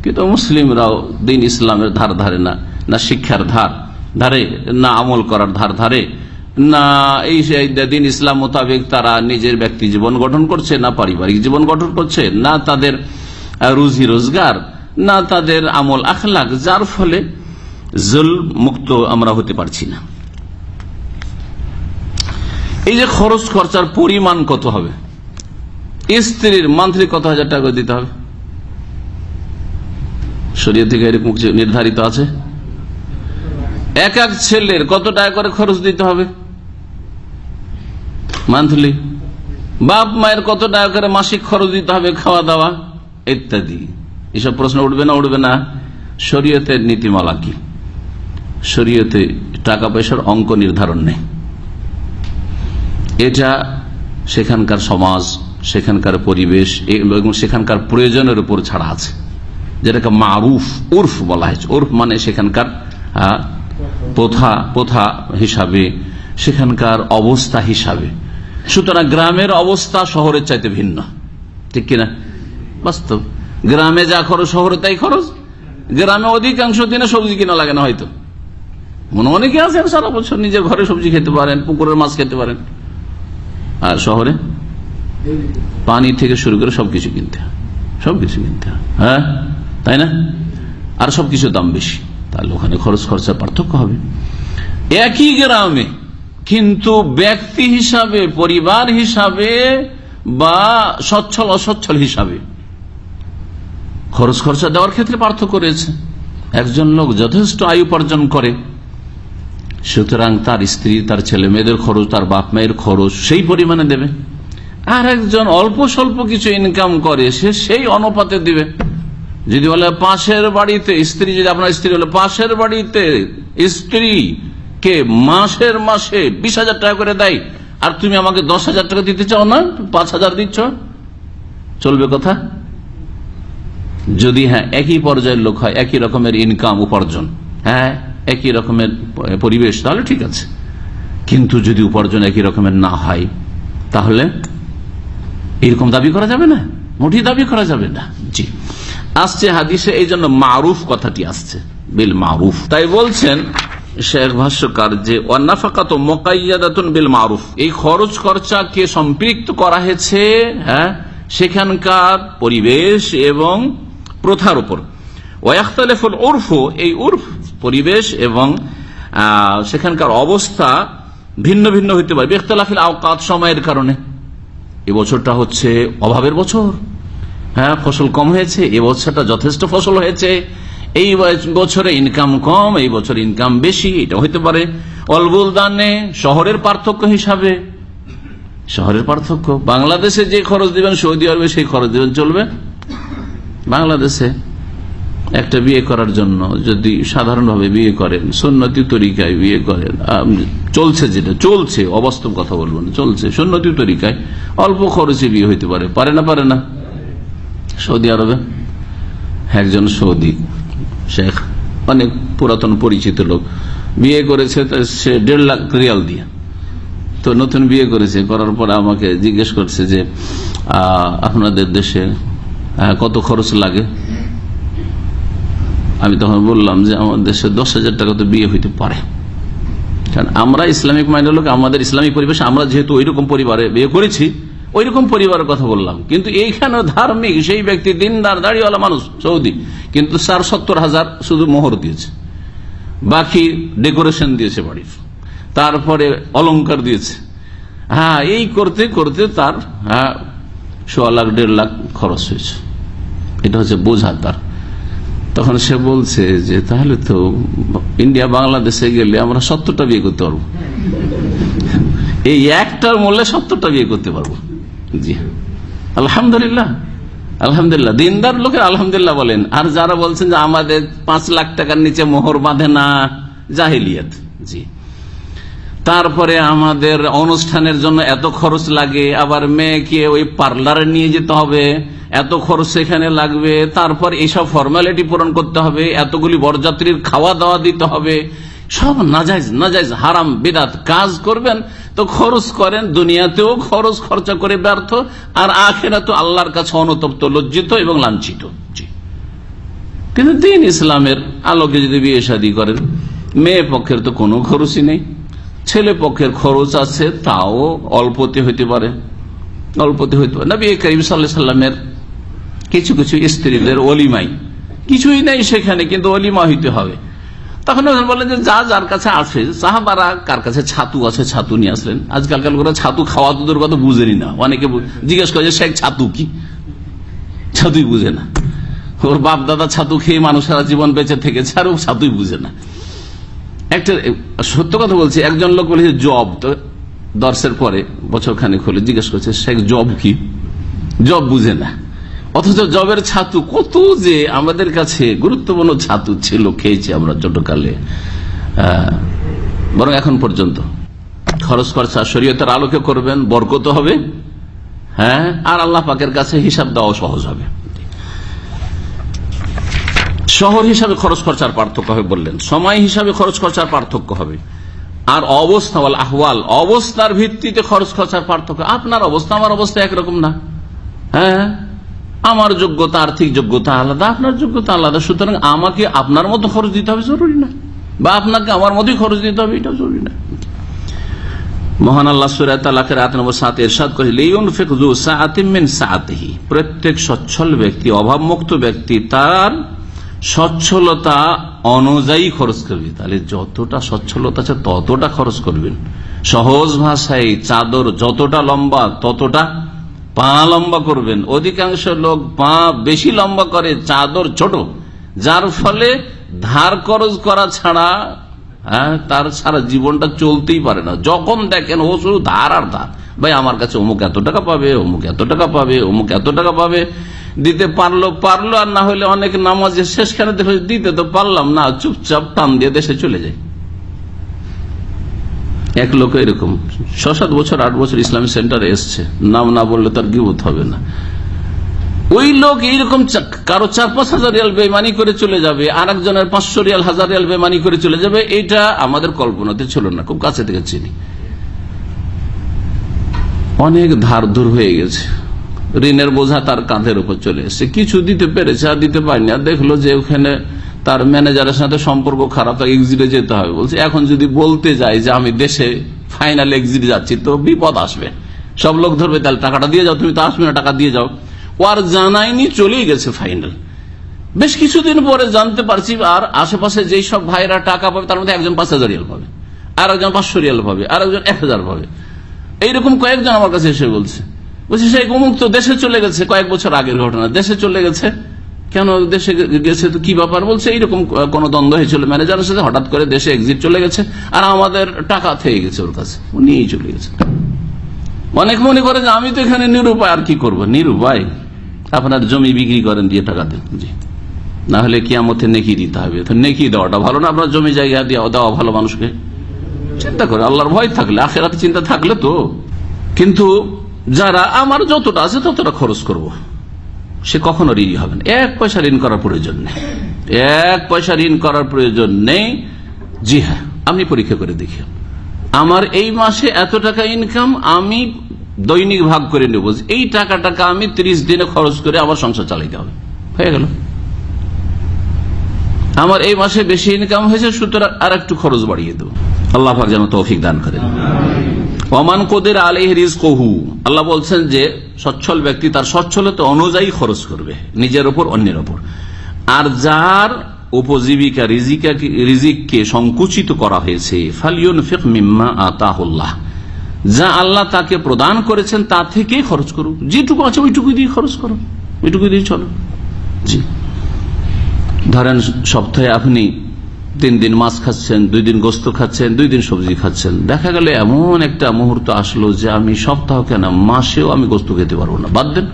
কিন্তু মুসলিমরাও দিন ইসলামের ধার ধারে না না শিক্ষার ধার ধারে, না আমল করার ধার ধারে, না এই দিন ইসলাম মোতাবেক তারা নিজের ব্যক্তি জীবন গঠন করছে, না পারিবারিক জীবন গঠন করছে, না তাদের রুজি রোজগার না তাদের আমল আখলাক, যার ফলে জুল মুক্ত আমরা হতে পারছি না। এই যে খরচ খরচার পরিমাণ কত হবে? স্ত্রীর মান্থলি কত হাজার টাকা দিতে হবে? শরীর থেকে এরকম নির্ধারিত আছে? এক এক ছেলের কত টাকা করে খরচ দিতে হবে? মান্থলি বাপ মায়ের কত টাকা করে মাসিক খরচ দিতে হবে? খাওয়া দাওয়া, ইত্যাদি। এসব প্রশ্ন উঠবে না উঠবে না। শরীয়তের নীতিমালা কি? শরীয়তে টাকা পয়সার অঙ্ক নির্ধারণ নেই। এটা সেখানকার সমাজ, সেখানকার পরিবেশ এবং সেখানকার প্রয়োজনের উপর ছাড়া আছে। যেটাকে মারুফ, উর্ফ বলা হয়েছে। উর্ফ মানে সেখানকার প্রথা প্রথা হিসাবে, সেখানকার অবস্থা হিসাবে। সুতরাং গ্রামের অবস্থা শহরের চাইতে ভিন্ন। ঠিক কিনা? বাস্তব। গ্রামে যা খরচ, শহরে তাই খরচ। গ্রামে অধিকাংশ দিনে সবজি কিনা লাগে না হয়তো। মনে অনেকে আছেন সারা বছর নিজের ঘরে সবজি খেতে পারেন, পুকুরের মাছ খেতে পারেন। আর শহরে? পানি থেকে শুরু করে সবকিছু কিনতে হয়। সবকিছু কিনতে হয়। হ্যাঁ? তাই না? আর সবকিছু দাম বেশি। তাহলে ওখানে খরচ, খরচার পার্থক্য হবে। একই গ্রামে কিন্তু ব্যক্তি হিসাবে, পরিবার হিসাবে বা সচ্ছল, অসচ্ছল হিসাবে খরচ খরচা দেওয়ার ক্ষেত্রে পার্থক্য রয়েছে। একজন লোক যথেষ্ট আয় উপার্জন করে, সুতরাং তার স্ত্রী, তার ছেলে মেয়েদের খরচ, তার বাপ মায়ের খরচ সেই পরিমাণে দেবে। আর একজন অল্প স্বল্প কিছু ইনকাম করে, সে সেই অনুপাতে দিবে। যদি বলে পাশের বাড়িতে স্ত্রী, যদি আপনার স্ত্রী বলে পাশের বাড়িতে স্ত্রী কে মাসের মাসে বিশ হাজার টাকা করে দেয়, আর তুমি আমাকে দশ হাজার টাকা দিতে চাও না, পাঁচ হাজার দিচ্ছ, চলবে কথা? যদি হ্যাঁ একই পর্যায়ের লোক হয়, একই রকমের ইনকাম উপার্জন হ্যাঁ একই রকমের পরিবেশ, তাহলে ঠিক আছে। কিন্তু যদি উপার্জন একই রকমের না হয়, তাহলে এরকম দাবি করা যাবে না, মোটি দাবি করা যাবে না। জি। আসছে হাদিসে এই জন্য মারুফ কথাটি আসছে, বিল মারুফ। তাই বলছেন শেখ ভাষ্যকার যে অন্নাফাকাত মোকাইয়াদাতুন বিল মারুফ। এই খরচ খরচাকে সম্পৃক্ত করা হয়েছে হ্যাঁ সেখানকার পরিবেশ এবং প্রথার উপর। ওয়াখতালেফুল উর্ফ, এই উর্ফ পরিবেশ এবং সেখানকার অবস্থা ভিন্ন ভিন্ন হইতে পারে। বেখতলাফিল আওকাত সময়ের কারণে। এবছরটা হচ্ছে অভাবের বছর। হ্যাঁ ফসল কম হয়েছে এবছরটা যথেষ্ট ফসল হয়েছে। এই বছরে ইনকাম কম, এই বছর ইনকাম বেশি, এটা হইতে পারে। অলবুল দানে শহরের পার্থক্য হিসাবে। শহরের পার্থক্য। বাংলাদেশে যে খরচ দিবেন, সৌদি আরবে সেই খরচ দিবেন, চলবে। বাংলাদেশে একটা বিয়ে করার জন্য যদি সাধারণভাবে বিয়ে করেন সন্ন্যতি তরিকায় বিয়ে করেন চলছে যেটা, চলছে, অবাস্তব কথা বলব না, চলছে। সন্ন্যতি তরিকায় অল্প খরচে বিয়ে হইতে পারে পারে না পারে না? সৌদি আরবে? একজন সৌদি শেখ, অনেক পুরাতন পরিচিত লোক, বিয়ে করেছে সে দেড় লাখ রিয়াল দিয়ে। তো নতুন বিয়ে করেছে, করার পরে আমাকে জিজ্ঞেস করছে যে আপনাদের দেশে কত খরচ লাগে? আমি তখন বললাম যে আমার দেশে দশ হাজার টাকা তো বিয়ে হইতে পারে। কারণ আমরা ইসলামিক মাইন্ডের লোক, আমাদের ইসলামিক পরিবেশে আমরা যেহেতু ওইরকম পরিবারে বিয়ে করেছি ওই রকম পরিবারের কথা বললাম। কিন্তু এইখানে ধার্মিক, সেই ব্যক্তি দিনদার, দাড়িওয়ালা মানুষ, সৌদি। কিন্তু স্যার সত্তর হাজার শুধু মোহর দিয়েছে। বাকি ডেকোরেশন দিয়েছে বাড়ির। তারপরে অলংকার দিয়েছে। হ্যাঁ এই করতে করতে তার হ্যাঁ সোয়া লাখ, দেড় লাখ খরচ হয়েছে। এটা হচ্ছে বোঝা তার তখন সে বলছে যে, তাহলে তো ইন্ডিয়া বাংলাদেশে গেলে আমরা সত্তরটা বিয়ে করতে পারব। এই একটার মূল্যে সত্তরটা বিয়ে করতে পারব। জি। আলহামদুলিল্লাহ। আলহামদুলিল্লাহ। দিনদার লোকের আলহামদুলিল্লাহ বলেন। আর যারা বলছেন যে, আমাদের পাঁচ লাখ টাকার নিচে মোহর বাঁধে না। জাহিলিয়াত। জি। তারপরে আমাদের অনুষ্ঠানের জন্য এত খরচ লাগে, আবার মেয়েকে ওই পার্লারে নিয়ে যেতে হবে, এত খরচ সেখানে লাগবে, তারপর এইসব ফর্মালিটি পূরণ করতে হবে, এতগুলি বরযাত্রীর খাওয়া দাওয়া দিতে হবে, সব নাজাইজ নাজাইজ হারাম, বিদাত কাজ করবেন, তো খরচ করেন, দুনিয়াতেও খরচ খরচা করে ব্যর্থ, আর আখেরা তো আল্লাহর কাছে অনুতপ্ত, লজ্জিত এবং লাঞ্ছিত। কিন্তু দিন ইসলামের আলোকে যদি বিয়ে শাদী করেন, মেয়ে পক্ষের তো কোনো খরচই নেই। ছেলে পক্ষের খরচ আছে, তাও অল্পতে হইতে পারে। অল্পতে হইতে পারে। নবী করিম সাল্লামের কিছু কিছু স্ত্রীদের অলিমাই। কিছুই নেই সেখানে, কিন্তু অলিমা হইতে হবে। তখন বলেন যে, যা যার কাছে আসে সাহাবারা কার কাছে ছাতু আছে, ছাতু নিয়ে আসলেন। আজকালকার লোকেরা ছাতু খাওয়া দুধের কথা বুঝেনি না। অনেকে জিজ্ঞেস করে শেখ, ছাতু কি? ছাতুই বুঝে না। ওর বাপ দাদা ছাতু খেয়ে মানুষেরা জীবন বেঁচে থেকেছে, আর ও ছাতুই বুঝে না। একটা সত্য কথা বলছি, একজন লোক বলেছে জব, তো দর্শের পরে বছর খানিক হলে, জিজ্ঞেস করছে, শেখ জব কি? জব বুঝে না। অথচ জবের ছাতু কত যে আমাদের কাছে গুরুত্বপূর্ণ ছাতু ছিল, খেয়েছি আমরা ছোটকালে। বরং এখন পর্যন্ত। খরচ খরচা, শরীয়তের আলোকে করবেন বরকত হবে হ্যাঁ আর আল্লাহ পাকের কাছে হিসাব দেওয়া সহজ হবে। শহর হিসাবে খরচ খরচার পার্থক্য হবে বললেন। সময় হিসাবে খরচ খরচার পার্থক্য হবে। আর অবস্থা বল আহওয়াল, অবস্থার ভিত্তিতে খরচ খরচার পার্থক্য। আপনার অবস্থা, আমার অবস্থা একরকম না। হ্যাঁ? আমার যোগ্যতা, আর্থিক যোগ্যতা আলাদা, আপনার যোগ্যতা আলাদা। সুতরাং আমাকে আপনার মতো খরচ দিতে হবে জরুরি না। বা আপনাকে আমার মতোই খরচ দিতে হবে এটা জরুরি না। মহান আল্লাহ সুরাতের সাত প্রত্যেক সচ্ছল ব্যক্তি, অভাবমুক্ত ব্যক্তি তার সচ্ছলতা অনুযায়ী খরচ করবে। তাহলে যতটা সচ্ছলতা আছে ততটা খরচ করবেন সহজ ভাষায় চাদর যতটা লম্বা, ততটা পা লম্বা করবেন। অধিকাংশ লোক পা বেশি লম্বা করে, চাদর ছোট। যার ফলে ধার খরচ করা ছাড়া হ্যাঁ তার সারা জীবনটা চলতেই পারে না। যখন দেখেন, ও শুধু ধার আর ধার। ভাই, আমার কাছে অমুক এত টাকা পাবে, অমুক এত টাকা পাবে, অমুক এত টাকা পাবে। দিতে পারল পারল, আর না হলে অনেক নামাজের শেষখানে দেখে দিতে তো পারলাম না, চুপচাপ টান দিয়ে দেশে চলে যায়। এক লোক এরকম ছ সাত বছর, আট বছর ইসলামিক সেন্টারে এসছে, নাম না বললে তার গিবোধ হবে না। ওই লোক এইরকম কারও চার পাঁচ হাজার রিয়াল বেমানি করে চলে যাবে আর একজনের পাঁচশো রিয়াল, হাজার রিয়াল বেমানি করে চলে যাবে এটা আমাদের কল্পনাতে ছিল না, খুব কাছে থেকে চিনি। অনেক ধার ধুর হয়ে গেছে। ঋণের বোঝা তার কাঁধের উপর চলে এসছে। কিছু দিতে পেরেছে আর দিতে পারেনি। আর দেখল যে ওখানে তার ম্যানেজারের সাথে সম্পর্ক খারাপ, তাকে এক্সিটে যেতে হবে বলছে। এখন যদি বলতে যাই যে আমি দেশে ফাইনাল এক্সিটে যাচ্ছি, তো বিপদ আসবে। সব লোক ধরবে, তাহলে টাকাটা দিয়ে যাও, তুমি তো আসবে না, টাকা দিয়ে যাও। ও আর জানায়নি, চলেই গেছে ফাইনাল বেশ কিছুদিন পরে জানতে পারছি, আর আশেপাশে যেই সব ভাইরা টাকা পাবে, তার মধ্যে একজন পাঁচ হাজার রিয়াল পাবে, আর একজন পাঁচশো রিয়াল পাবে, আর একজন এক হাজার পাবে। এইরকম কয়েকজন আমার কাছে এসে বলছে। বলছি, সেই অমুক তো দেশে চলে গেছে কয়েক বছর আগের ঘটনা। দেশে চলে গেছে। কেন দেশে গেছে তো কি ব্যাপার? বলছে, এইরকম কোন দ্বন্দ্ব হয়েছিল। ম্যানেজারের সাথে হঠাৎ করে দেশে এক্সিট চলে গেছে আর আমাদের টাকা থেকে গেছে ওর কাছে। ও নিয়েই চলে গেছে। অনেক মনে করে যে আমি তো এখানে নিরুপায়, আর কি করব? নিরুপায়? আপনার জমি বিক্রি করেন দিয়ে টাকা দেন। জি। না হলে কিয়ামতে নেকি দিতে হবে। তো নেকি দেওয়াটা ভালো না? আপনার জমি জায়গা দেওয়া দেওয়া ভালো মানুষকে? চিন্তা করে, আল্লাহর ভয় থাকলে, আখেরাতে চিন্তা থাকলে তো। কিন্তু যারা আমার যতটা আছে ততটা খরচ করব। সে কখনো ঋণী না। এক পয়সা ঋণ করার প্রয়োজন নেই। এক পয়সা ঋণ করার প্রয়োজন নেই। জি হ্যাঁ আপনি পরীক্ষা করে দেখি। আমার এই মাসে এত টাকা ইনকাম আমি দৈনিক ভাগ করে নেব। এই টাকাটাকে আমি ত্রিশ দিনে খরচ করে আমার সংসার চালাইতে হবে। হয়ে গেল। আমার এই মাসে বেশি ইনকাম হয়েছে, সুতরাং আর একটু খরচ বাড়িয়ে দেবো। আল্লাহ যেন তৌফিক দান করেন। ওমান কোদের আলহ রিজ কহু আল্লাহ বলছেন যে সচ্ছল ব্যক্তি তার সচ্ছলতা অনুযায়ী খরচ করবে, নিজের ওপর অন্যের ওপর আর যার উপজীবিকা রিজিকা রিজিককে সংকুচিত করা হয়েছে ফালিয়ন ফিক মিম্মা আতাহুল্লাহ। যা আল্লাহ তাকে প্রদান করেছেন তা থেকেই খরচ করুক। যেটুকু আছে ওইটুকু দিয়ে খরচ করুন ওইটুকু দিয়ে চলো জি। ধরেন সপ্তাহে আপনি তিন দিন মাছ খাচ্ছেন, দুই দিন গোস্ত খাচ্ছেন, দুই দিন সবজি খাচ্ছেন। দেখা গেল এমন একটা মুহূর্ত আসলো যে আমি সপ্তাহ কেন, মাসেও আমি গোস্ত খেতে পারব না। বাদ দেন।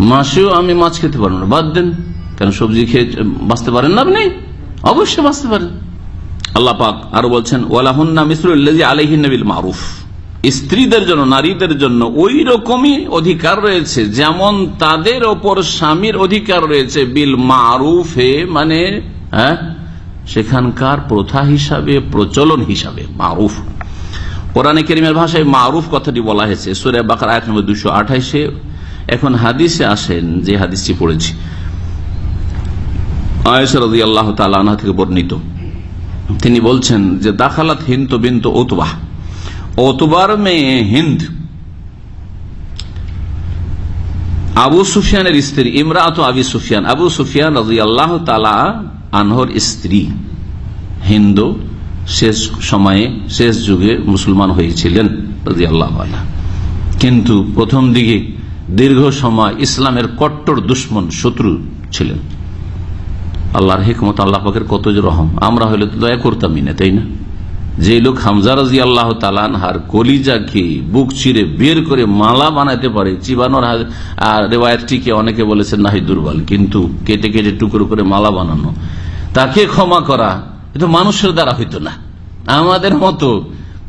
মাসেও আমি মাছ খেতে পারব না। বাদ দেন। কেন, সবজি খেয়ে বাঁচতে পারেন না আপনি? অবশ্যই বাঁচতে পারেন। আল্লাহ পাক আরও বলছেন, ওয়ালাহুন্না মিসরুল্লাজি আলহিন নবিল মারুফ। স্ত্রীদের জন্য, নারীদের জন্য ওই রকমই অধিকার রয়েছে, যেমন তাদের ওপর স্বামীর অধিকার রয়েছে, বিল মারুফে মানে হ্যাঁ? সেখানকার প্রথা হিসাবে, প্রচলন হিসাবে, মারুফ। কোরআনে কেরিমের ভাষায় মারুফ কথাটি বলা হয়েছে। সুরে বাকার, আয়াত নম্বর দুশো আঠাইশে। এখন হাদিসে আসেন যে হাদিসটি পড়েছি। থেকে বর্ণিত। তিনি বলছেন যে, দাখালাত হিন্ত বিন্ত ওতবাহ ওতবার মেয়ে হিন্দ। আবু সুফিয়ানের স্ত্রী, ইমরাত আবি সুফিয়ান। আবু সুফিয়ান রাজি আল্লাহ তালা আনহর স্ত্রী, হিন্দু, শেষ সময়ে, শেষ যুগে মুসলমান হয়েছিলেন কিন্তু প্রথম দিকে দীর্ঘ সময় ইসলামের কট্টর দুশ্মন শত্রু ছিলেন। আল্লাহর হেকমত, আল্লাহ পাকের কত যে রহম। আমরা হলে তো দয়া করতামই না, তাই না? যে লোক হামজা রাজি আল্লাহ তালানহার কলিজাকে বুক চিরে বের করে মালা বানাতে পারে, চিবানোর রেওয়ায়তটিকে অনেকে বলেছেন নাহি দুর্বল, কিন্তু কেটে কেটে টুকরো করে মালা বানানো। তাকে ক্ষমা করা এটা মানুষের দ্বারা হইতো না। আমাদের মতো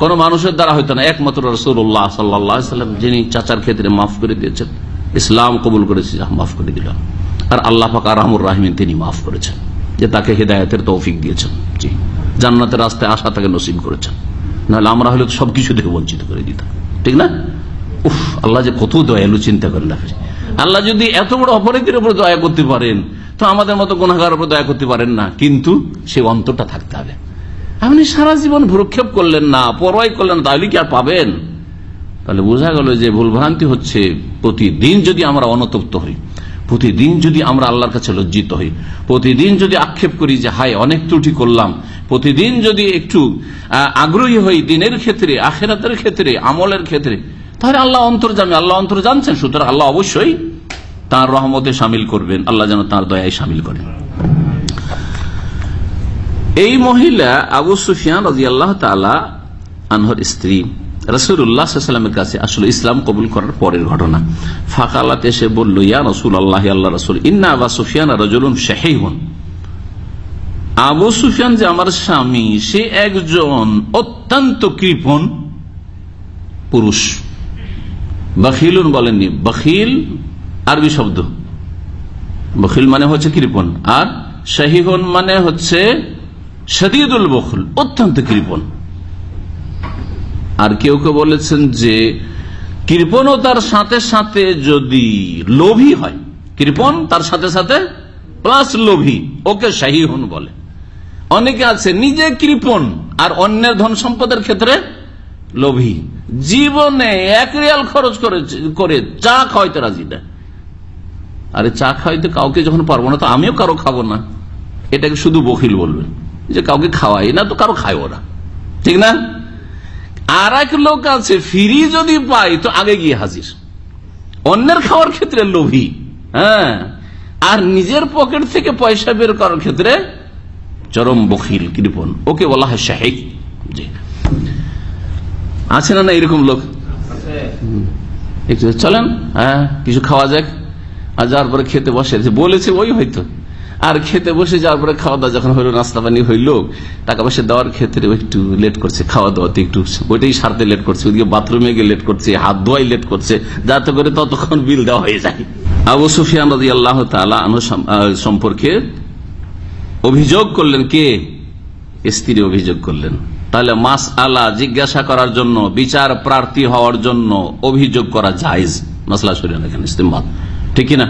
কোন মানুষের দ্বারা হইতো না। একমাত্র রসুল্লাহ সাল্লাম, যিনি চাচার ক্ষেত্রে মাফ করে দিয়েছেন। ইসলাম কবুল করেছে মাফ করে দিলাম। আর আল্লাহ পাক আহমুর রাহিমিন তিনি মাফ করেছেন, যে তাকে হৃদায়তের তৌফিক দিয়েছেন। জি, জান্নাতের রাস্তায় আসা তাকে নসিব করেছেন। নাহলে আমরা হলে সবকিছু থেকে বঞ্চিত করে দিতাম। ঠিক না? উফ, আল্লাহ যে কত দয়ালু, চিন্তা করেন আল্লাহ যদি এত বড় অপরাধীর উপর দয়া করতে পারেন তো আমাদের মতো গুণাগার উপর দয়া করতে পারেন না, কিন্তু সে অন্তরটা থাকতে হবে। আপনি সারা জীবন ভ্রক্ষেপ করলেন না, পরোয়াই করলেন তাহলে কি আর পাবেন? তাহলে বোঝা গেল যে ভুলভ্রান্তি হচ্ছে, প্রতিদিন যদি আমরা অনতপ্ত হই, প্রতিদিন যদি আমরা আল্লাহর কাছে লজ্জিত হই, প্রতিদিন যদি আক্ষেপ করি যে হাই অনেক ত্রুটি করলাম, প্রতিদিন যদি একটু আগ্রহী হই দিনের ক্ষেত্রে, আখেরাতের ক্ষেত্রে, আমলের ক্ষেত্রে, তাহলে আল্লাহ অন্তর জানবে আল্লাহ অন্তর জানছেন, সুতরাং আল্লাহ অবশ্যই তার রহমতে সামিল করবেন, আল্লাহ যেন তার দয়ায় সামিল করেন। এই মহিলা আবু সুফিয়ান রাজি আল্লাহ আনহর স্ত্রী রসুল্লাহামের কাছে আসলে ইসলাম কবুল করার পরের ঘটনা। ফাঁকালাত এসে বলল, ইয়া রসুল আল্লাহ আল্লাহ রসুল, ইন্না আবা সুফিয়ান রজুলুন শাহিহন। আবু সুফিয়ান যে আমার স্বামী, সে একজন অত্যন্ত কৃপন পুরুষ। বখিলুন বলেননি, বখিল আরবি শব্দ। বখিল মানে হচ্ছে কৃপন আর শাহিহন মানে হচ্ছে সদিদুল বখুল, অত্যন্ত কৃপন আর কেউ কেউ বলেছেন যে কৃপণতার সাথে সাথে যদি লোভী হয় কৃপন তার সাথে সাথে প্লাস লোভী, ওকে শাহিহন বলে। অনেকে আছে নিজে কৃপন আর অন্যের ধন সম্পদের ক্ষেত্রে লোভী। জীবনে এক রিয়াল খরচ করে চা খাওয়াইতে রাজি না। আরে চা খাওয়াইতে কাউকে যখন পারব না তো আমিও কারও খাব না। এটাকে শুধু বকিল বলবে। যে কাউকে খাওয়াই না তো কারও খাইও না। ঠিক না? আর এক লোক আছে ফিরি যদি পাই তো আগে গিয়ে হাজির। অন্যের খাওয়ার ক্ষেত্রে লোভী হ্যাঁ? আর নিজের পকেট থেকে পয়সা বের করার ক্ষেত্রে চরম বকিল কৃপন ওকে বলা হয় শাহেক। জি। আছে না না এরকম লোক? একটু চলেন হ্যাঁ কিছু খাওয়া যাক। আর যাওয়ার পরে খেতে বসে বলেছে ওই হয়তো। আর খেতে বসে যাওয়ার পরে খাওয়া দাওয়া যখন হইল, নাস্তা পানি হইল, টাকা পয়সা দেওয়ার ক্ষেত্রে একটু লেট করছে খাওয়া দাওয়াতে একটু, ওইটাই সারতে লেট করছে। ওইদিকে বাথরুমে গিয়ে লেট করছে, হাত ধোয়াই লেট করছে, যাতে করে ততক্ষণ বিল দেওয়া হয়ে যায়। আবু সুফিয়ান রাজি আল্লাহ সম্পর্কে অভিযোগ করলেন কে? স্ত্রী অভিযোগ করলেন। তাহলে মাস আলা জিজ্ঞাসা করার জন্য, বিচার প্রার্থী হওয়ার জন্য অভিযোগ করা জায়জ। মাসলা শরীর এখানে ইস্তেমাল ঠিক না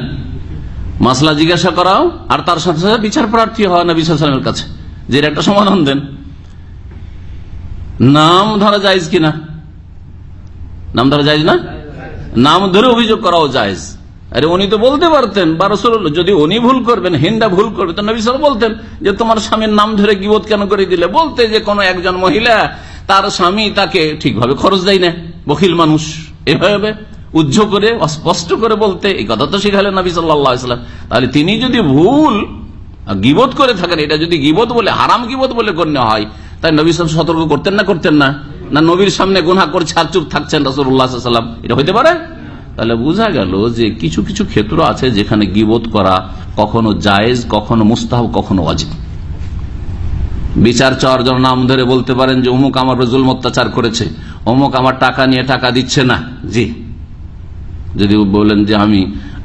মাসলা জিজ্ঞাসা করাও, আর তার সাথে সাথে বিচার প্রার্থী হওয়া নবী সালামের কাছে, যে একটা সমাধান দেন। নাম ধরা যায়জ কিনা? নাম ধরা যায়জ না? নাম ধরে অভিযোগ করাও যায়জ আরে উনি তো বলতে পারতেন বারসল যদি উনি ভুল করবেন, হিন্দা ভুল করবে, তো নবী সাল বলতেন যে তোমার স্বামীর নাম ধরে গিবোধ কেন করে দিলে? বলতে যে কোনো একজন মহিলা, তার স্বামী তাকে ঠিকভাবে খরচ দেয় না, বকিল মানুষ। এভাবে উজ্জ করে, অস্পষ্ট করে বলতে, এই কথা তো শিখালেন নবী সাল্লাম। তাহলে তিনি যদি ভুল গিবোধ করে থাকেন, এটা যদি গিবোধ বলে, হারাম গিবোধ বলে গণ্য হয় তাই নবী সাল সতর্ক করতেন না করতেন না? না নবীর সামনে গুনা করছে আর চুপ থাকছেন রসুল্লাহ সাল্লাম? এটা হইতে পারে? তাহলে বোঝা গেল যে কিছু কিছু ক্ষেত্র আছে যেখানে গিবোধ করা কখনো জায়েজ, কখনো মুস্তাহ কখনো অজিব বিচার চাওয়ার জন্য নাম ধরে বলতে পারেন যে, অমুক আমার জুল অত্যাচার করেছে, অমুক আমার টাকা নিয়ে টাকা দিচ্ছে না। জি। যদি বলেন যে আমি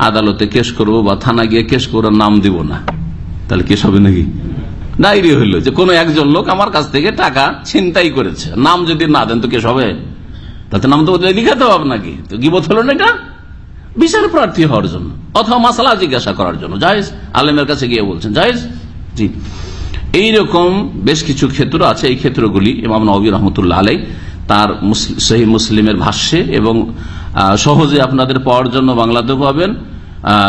আদালতে কেস করব বা থানা গিয়ে কেস করার নাম দিব না, তাহলে কেস হবে নাকি? ডায়েরি হইল যে কোনো একজন লোক আমার কাছ থেকে টাকা ছিনতাই করেছে, নাম যদি না দেন তো কেস হবে? তাতে নাম তো লিখাতে হবে নাকি? তো গিবত হলো না এটা? বিচার প্রার্থী হওয়ার জন্য, অথবা মাসালা জিজ্ঞাসা করার জন্য জাহেজ আলেমের কাছে গিয়ে বলছেন জাহেজ জি। এইরকম বেশ কিছু ক্ষেত্র আছে, এই ক্ষেত্রগুলি ইমাম নবী রহমতুল্লাহ আলাই তার সহি মুসলিমের ভাষ্যে এবং সহজে আপনাদের পাওয়ার জন্য বাংলাতেও পাবেন।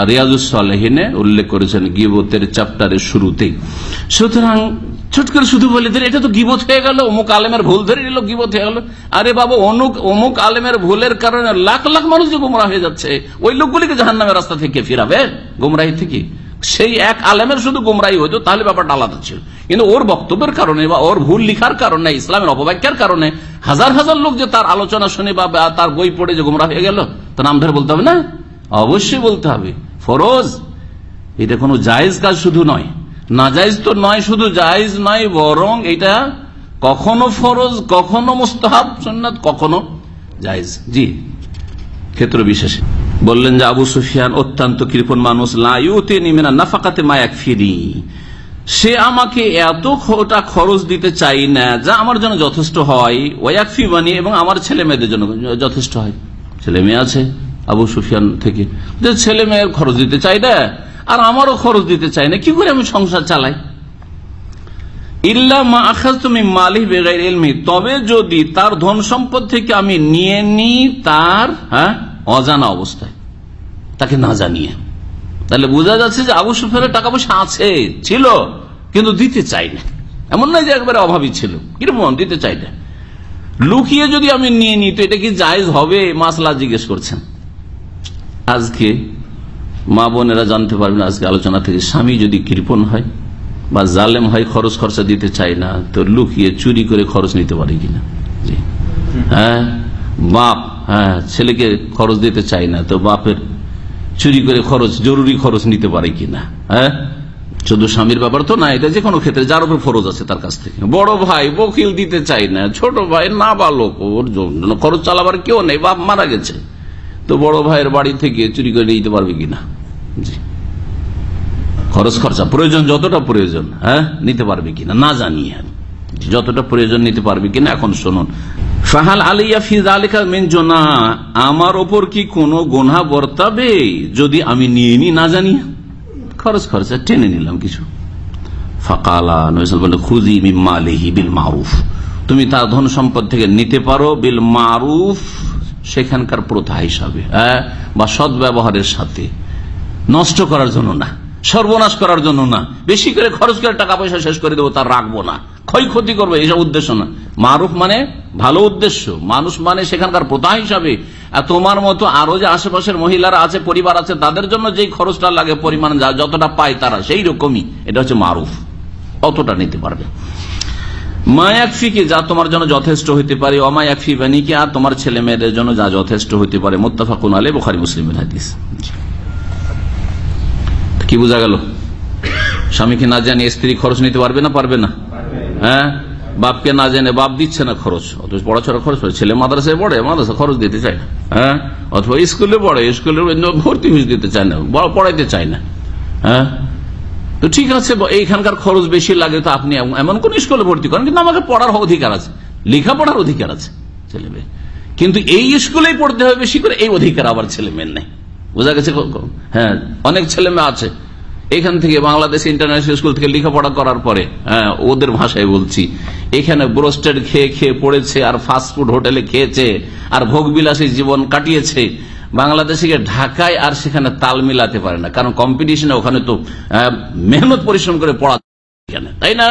রিয়াজুসালেহিনে উল্লেখ করেছেন গিবতের চ্যাপ্টারের শুরুতেই। সুতরাং, ছুট শুধু বলে দিলে এটা তো গিবত হয়ে গেল, অমুক আলেমের ভুল ধরে নিল, গিবত হয়ে গেল। আরে বাবা অনুক অমুক আলেমের ভুলের কারণে লাখ লাখ মানুষ যে গুমরা হয়ে যাচ্ছে, ওই লোকগুলিকে জাহান নামের রাস্তা থেকে ফিরাবে? গুমরাহি থেকে? সেই এক আলেমের শুধু গুমরাই হইতো, তাহলে ব্যাপারটা আলাদা ছিল। কিন্তু ওর বক্তব্যের কারণে বা ওর ভুল লিখার কারণে, ইসলামের অপব্যাখ্যার কারণে হাজার হাজার লোক যে তার আলোচনা শুনে বা তার বই পড়ে যে গুমরা হয়ে গেল তার নাম ধরে বলতে হবে না? অবশ্যই বলতে হবে। ফরজ। এটা কোনো জায়েজ কাজ শুধু নয়। না জায়জ তো নয়, শুধু জায়েজ নয়, বরং এটা কখনো ফরজ, কখনো মুস্তাহাব সন্ন্যাত কখনো জায়েজ। জি। ক্ষেত্র বিশেষে। বললেন যে আবু সুফিয়ান অত্যন্ত কৃপন মানুষ লাইতে নিমেনা নাফাকাতে মায়াক ফিরি সে আমাকে এত খরচ দিতে চাই না, যা আমার জন্য যথেষ্ট হয়। ওয়াকফি বানি এবং আমার ছেলে মেয়েদের জন্য যথেষ্ট হয়। ছেলে মেয়ে আছে, আবু সুফিয়ান থেকে। যে ছেলে মেয়ের খরচ দিতে চাই না, আর আমারও খরচ দিতে চাই না, কি করে আমি সংসার চালাই? ইল্লা মা আখাজ তুমি মালিক বেগাই এলমি তবে যদি তার ধন সম্পদ থেকে আমি নিয়ে নি তার হ্যাঁ অজানা অবস্থায়, তাকে না জানিয়ে। তাহলে বোঝা যাচ্ছে যে আবু সুফিয়ানের টাকা পয়সা আছে, ছিল, কিন্তু দিতে চাই না এমন নয় যে একবারে অভাবী ছিল, কীরকম দিতে চাই না লুকিয়ে যদি আমি নিয়ে নিই, তো এটা কি জায়জ হবে? মাসলা জিজ্ঞেস করছেন। আজকে মা বোনেরা জানতে পারবেন, আজকে আলোচনা থেকে স্বামী যদি কৃপন হয় বা জালেম হয়, খরচ খরচা দিতে চায় না, তো লুকিয়ে চুরি করে খরচ নিতে পারে কিনা? হ্যাঁ বাপ হ্যাঁ ছেলেকে খরচ দিতে চায় না, তো বাপের চুরি করে খরচ, জরুরি খরচ নিতে পারে কিনা হ্যাঁ? শুধু স্বামীর ব্যাপার তো না, এটা যে কোনো ক্ষেত্রে যার উপর ফরজ আছে তার কাছ থেকে। বড় ভাই বকিল দিতে চাই না, ছোট ভাই না বালক ওর জন্য খরচ চালাবার কেউ নেই, বাপ মারা গেছে। তো বড় ভাইয়ের বাড়ি থেকে চুরি করে নিতে পারবে কিনা? খরচ খরচা, প্রয়োজন যতটা প্রয়োজন হ্যাঁ নিতে পারবে কিনা, না জানিয়ে। যতটা প্রয়োজন নিতে পারবে কিনা, এখন শুনুন। ফাহাল আলিয়া ফিজ আলিকা মেনজনা আমার ওপর কি কোনো গোনা বর্তাবে যদি আমি নিয়ে নি না জানি? খরচ খরচা, টেনে নিলাম কিছু। খুজি তুমি তার ধন সম্পদ থেকে নিতে পারো, বিল মারুফ সেখানকার প্রথা হিসাবে হ্যাঁ বা সৎ ব্যবহারের সাথে। নষ্ট করার জন্য না। সর্বনাশ করার জন্য না। বেশি করে খরচ করে টাকা পয়সা শেষ করে দেবো, তার রাখব না। ক্ষয়ক্ষতি করব, এইসব উদ্দেশ্য না। মারুফ মানে ভালো উদ্দেশ্য। মানুষ মানে সেখানকার প্রথা হিসাবে। তোমার মতো আরও যে আশেপাশের মহিলারা আছে, পরিবার আছে, তাদের জন্য যেই খরচটা লাগে, পরিমাণ যা, যতটা পায় তারা, সেই রকমই। এটা হচ্ছে মারুফ। অতটা নিতে পারবে। মায়াকফিকে যা তোমার জন্য যথেষ্ট হইতে পারে। অমায়াকফি বানিকে? আর তোমার ছেলে মেয়েদের জন্য যা যথেষ্ট হইতে পারে। মোত্তাফাকুন আলে বোখারি, মুসলিমের হাদিস। কি বোঝা গেল? স্বামীকে না জানিয়ে স্ত্রী খরচ নিতে পারবে না? পারবে না। হ্যাঁ? বাপকে না জেনে বাপ দিচ্ছে না খরচ। অথচ পড়াশোনা খরচ করে। ছেলে মাদ্রাসায় পড়ে, মাদ্রাসা খরচ দিতে চায় না। হ্যাঁ? অথবা স্কুলে পড়ে, স্কুলে ভর্তি ফিস দিতে চায় না পড়াইতে চায় না। হ্যাঁ? তো ঠিক আছে এইখানকার খরচ বেশি লাগে তো আপনি এমন- এমন কোন স্কুলে ভর্তি করেন, কিন্তু আমাকে পড়ার অধিকার আছে। লেখাপড়ার অধিকার আছে, ছেলে মেয়ে। কিন্তু এই স্কুলেই পড়তে হবে বেশি করে, এই অধিকার আবার ছেলে মেয়ের নেই। বোঝা গেছে হ্যাঁ অনেক ছেলে মেয়ে আছে। এখান থেকে বাংলাদেশ ইন্টারন্যাশনাল স্কুল থেকে লেখাপড়া করার পরে হ্যাঁ ওদের ভাষায় বলছি, এখানে ব্রোস্টেড খেয়ে খেয়ে পড়েছে আর ফাস্টফুড হোটেলে খেয়েছে, আর ভোগবিলাসী জীবন কাটিয়েছে। বাংলাদেশে গিয়ে ঢাকায় আর সেখানে তাল মিলাতে পারে না, কারণ কম্পিটিশনে ওখানে তো মেহনত পরিশ্রম করে পড়া এখানে, তাই না?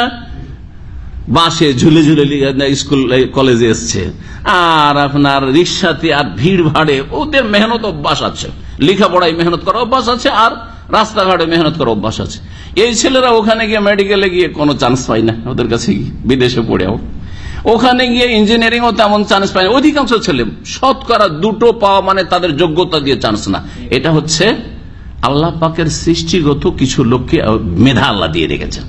বাসে ঝুলে ঝুলে স্কুল কলেজে এসছে। আর আপনার রিক্সাতে আর ভিড় ভাড়ে, ওদের মেহনত অভ্যাস আছে। লেখাপড়ায় মেহনত করার অভ্যাস আছে আর রাস্তাঘাটে মেহনত করার অভ্যাস আছে। এই ছেলেরা ওখানে গিয়ে মেডিকেলে গিয়ে কোনো চান্স পায় না। ওদের কাছে বিদেশে পড়েও ওখানে গিয়ে ইঞ্জিনিয়ারিং ও তেমন চান্স পায় না। অধিকাংশ ছেলে শতকরা দুটো পাওয়া মানে তাদের যোগ্যতা দিয়ে চান্স না। এটা হচ্ছে আল্লাহ পাকের সৃষ্টিগত কিছু লোককে মেধা আল্লাহ দিয়ে রেখেছেন।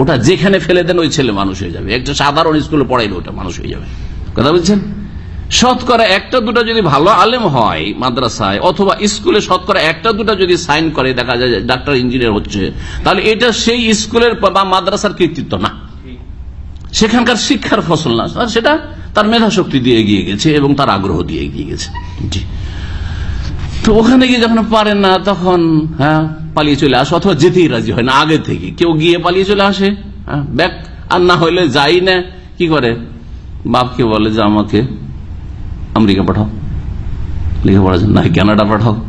ওটা যেখানে ফেলে দেন ওই ছেলে মানুষ হয়ে যাবে। একটা সাধারণ স্কুলে পড়াইলে ওটা মানুষ হয়ে যাবে। কথা বলছেন? শতকরা একটা, দুটা যদি ভালো আলেম হয় মাদ্রাসায়, অথবা স্কুলে শতকরা একটা, দুটা যদি সাইন করে, দেখা যায় ডাক্তার, ইঞ্জিনিয়ার হচ্ছে, তাহলে এটা সেই স্কুলের বা মাদ্রাসার কৃতিত্ব না। সেখানকার শিক্ষার ফসল না। সেটা তার মেধা শক্তি দিয়ে এগিয়ে গেছে এবং তার আগ্রহ দিয়ে এগিয়ে গেছে। জি। তো ওখানে গিয়ে যখন পারেন না, তখন হ্যাঁ পালিয়ে চলে আসে, অথবা যেতেই রাজি হয় না, আগে থেকে। কেউ গিয়ে পালিয়ে চলে আসে হ্যাঁ ব্যাক। আর না হইলে যাই না, কি করে? বাপকে বলে যে আমাকে আমেরিকা পাঠাও। লেখাপড়ার জন্য। না, কানাডা পাঠাও।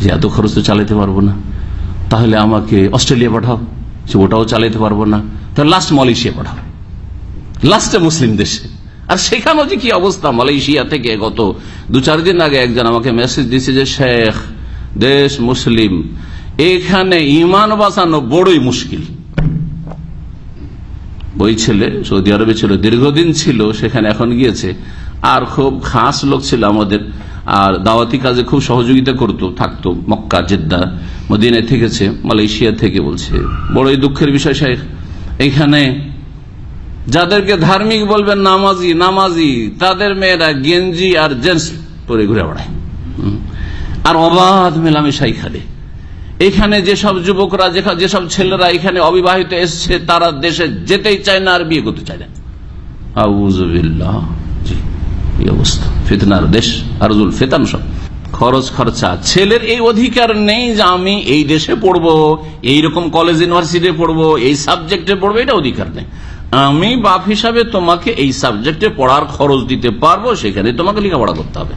যে এত খরচ তো চালাতে পারব না। তাহলে আমাকে অস্ট্রেলিয়া পাঠাও। যে ওটাও চালাতে পারব না। তাহলে লাস্ট মালয়েশিয়া পাঠাও। লাস্টে মুসলিম দেশে। আর সেখানেও যে কি অবস্থা? মালয়েশিয়া থেকে গত দু চার দিন আগে একজন আমাকে মেসেজ দিচ্ছে যে, শেখ, দেশ মুসলিম। এখানে ইমান বাঁচানো বড়ই মুশকিল। ওই ছেলে সৌদি আরবে ছিল, দীর্ঘদিন ছিল, সেখানে এখন গিয়েছে। আর খুব খাস লোক ছিল আমাদের। আর দাওয়াতি কাজে খুব সহযোগিতা করতো, থাকতো মক্কা, জেদ্দা, মদিনায় থেকেছে, মালয়েশিয়া থেকে বলছে। বড়ই দুঃখের বিষয় শেখ এখানে যাদেরকে ধার্মিক বলবেন নামাজি নামাজি, তাদের মেয়েরা গেঞ্জি আর জেন্টস পরে ঘুরে বেড়ায়। আর অবাধ মেলামেশাই খালে। এখানে যেসব যুবকরা, যেসব ছেলেরা এখানে অবিবাহিত এসছে, তারা দেশে যেতেই চায় না আর বিয়ে করতে চায় না। আউযুবিল্লাহ। এই অবস্থা। ফিতনার দেশ আরজুল ফেতান সব। খরচ খরচা। ছেলের এই অধিকার নেই যে আমি এই দেশে পড়ব এইরকম কলেজ ইউনিভার্সিটি পড়ব এই সাবজেক্টে পড়ব এটা অধিকার নেই। আমি বাপ হিসাবে তোমাকে এই সাবজেক্টে পড়ার খরচ দিতে পারব সেখানে তোমাকে লেখাপড়া করতে হবে।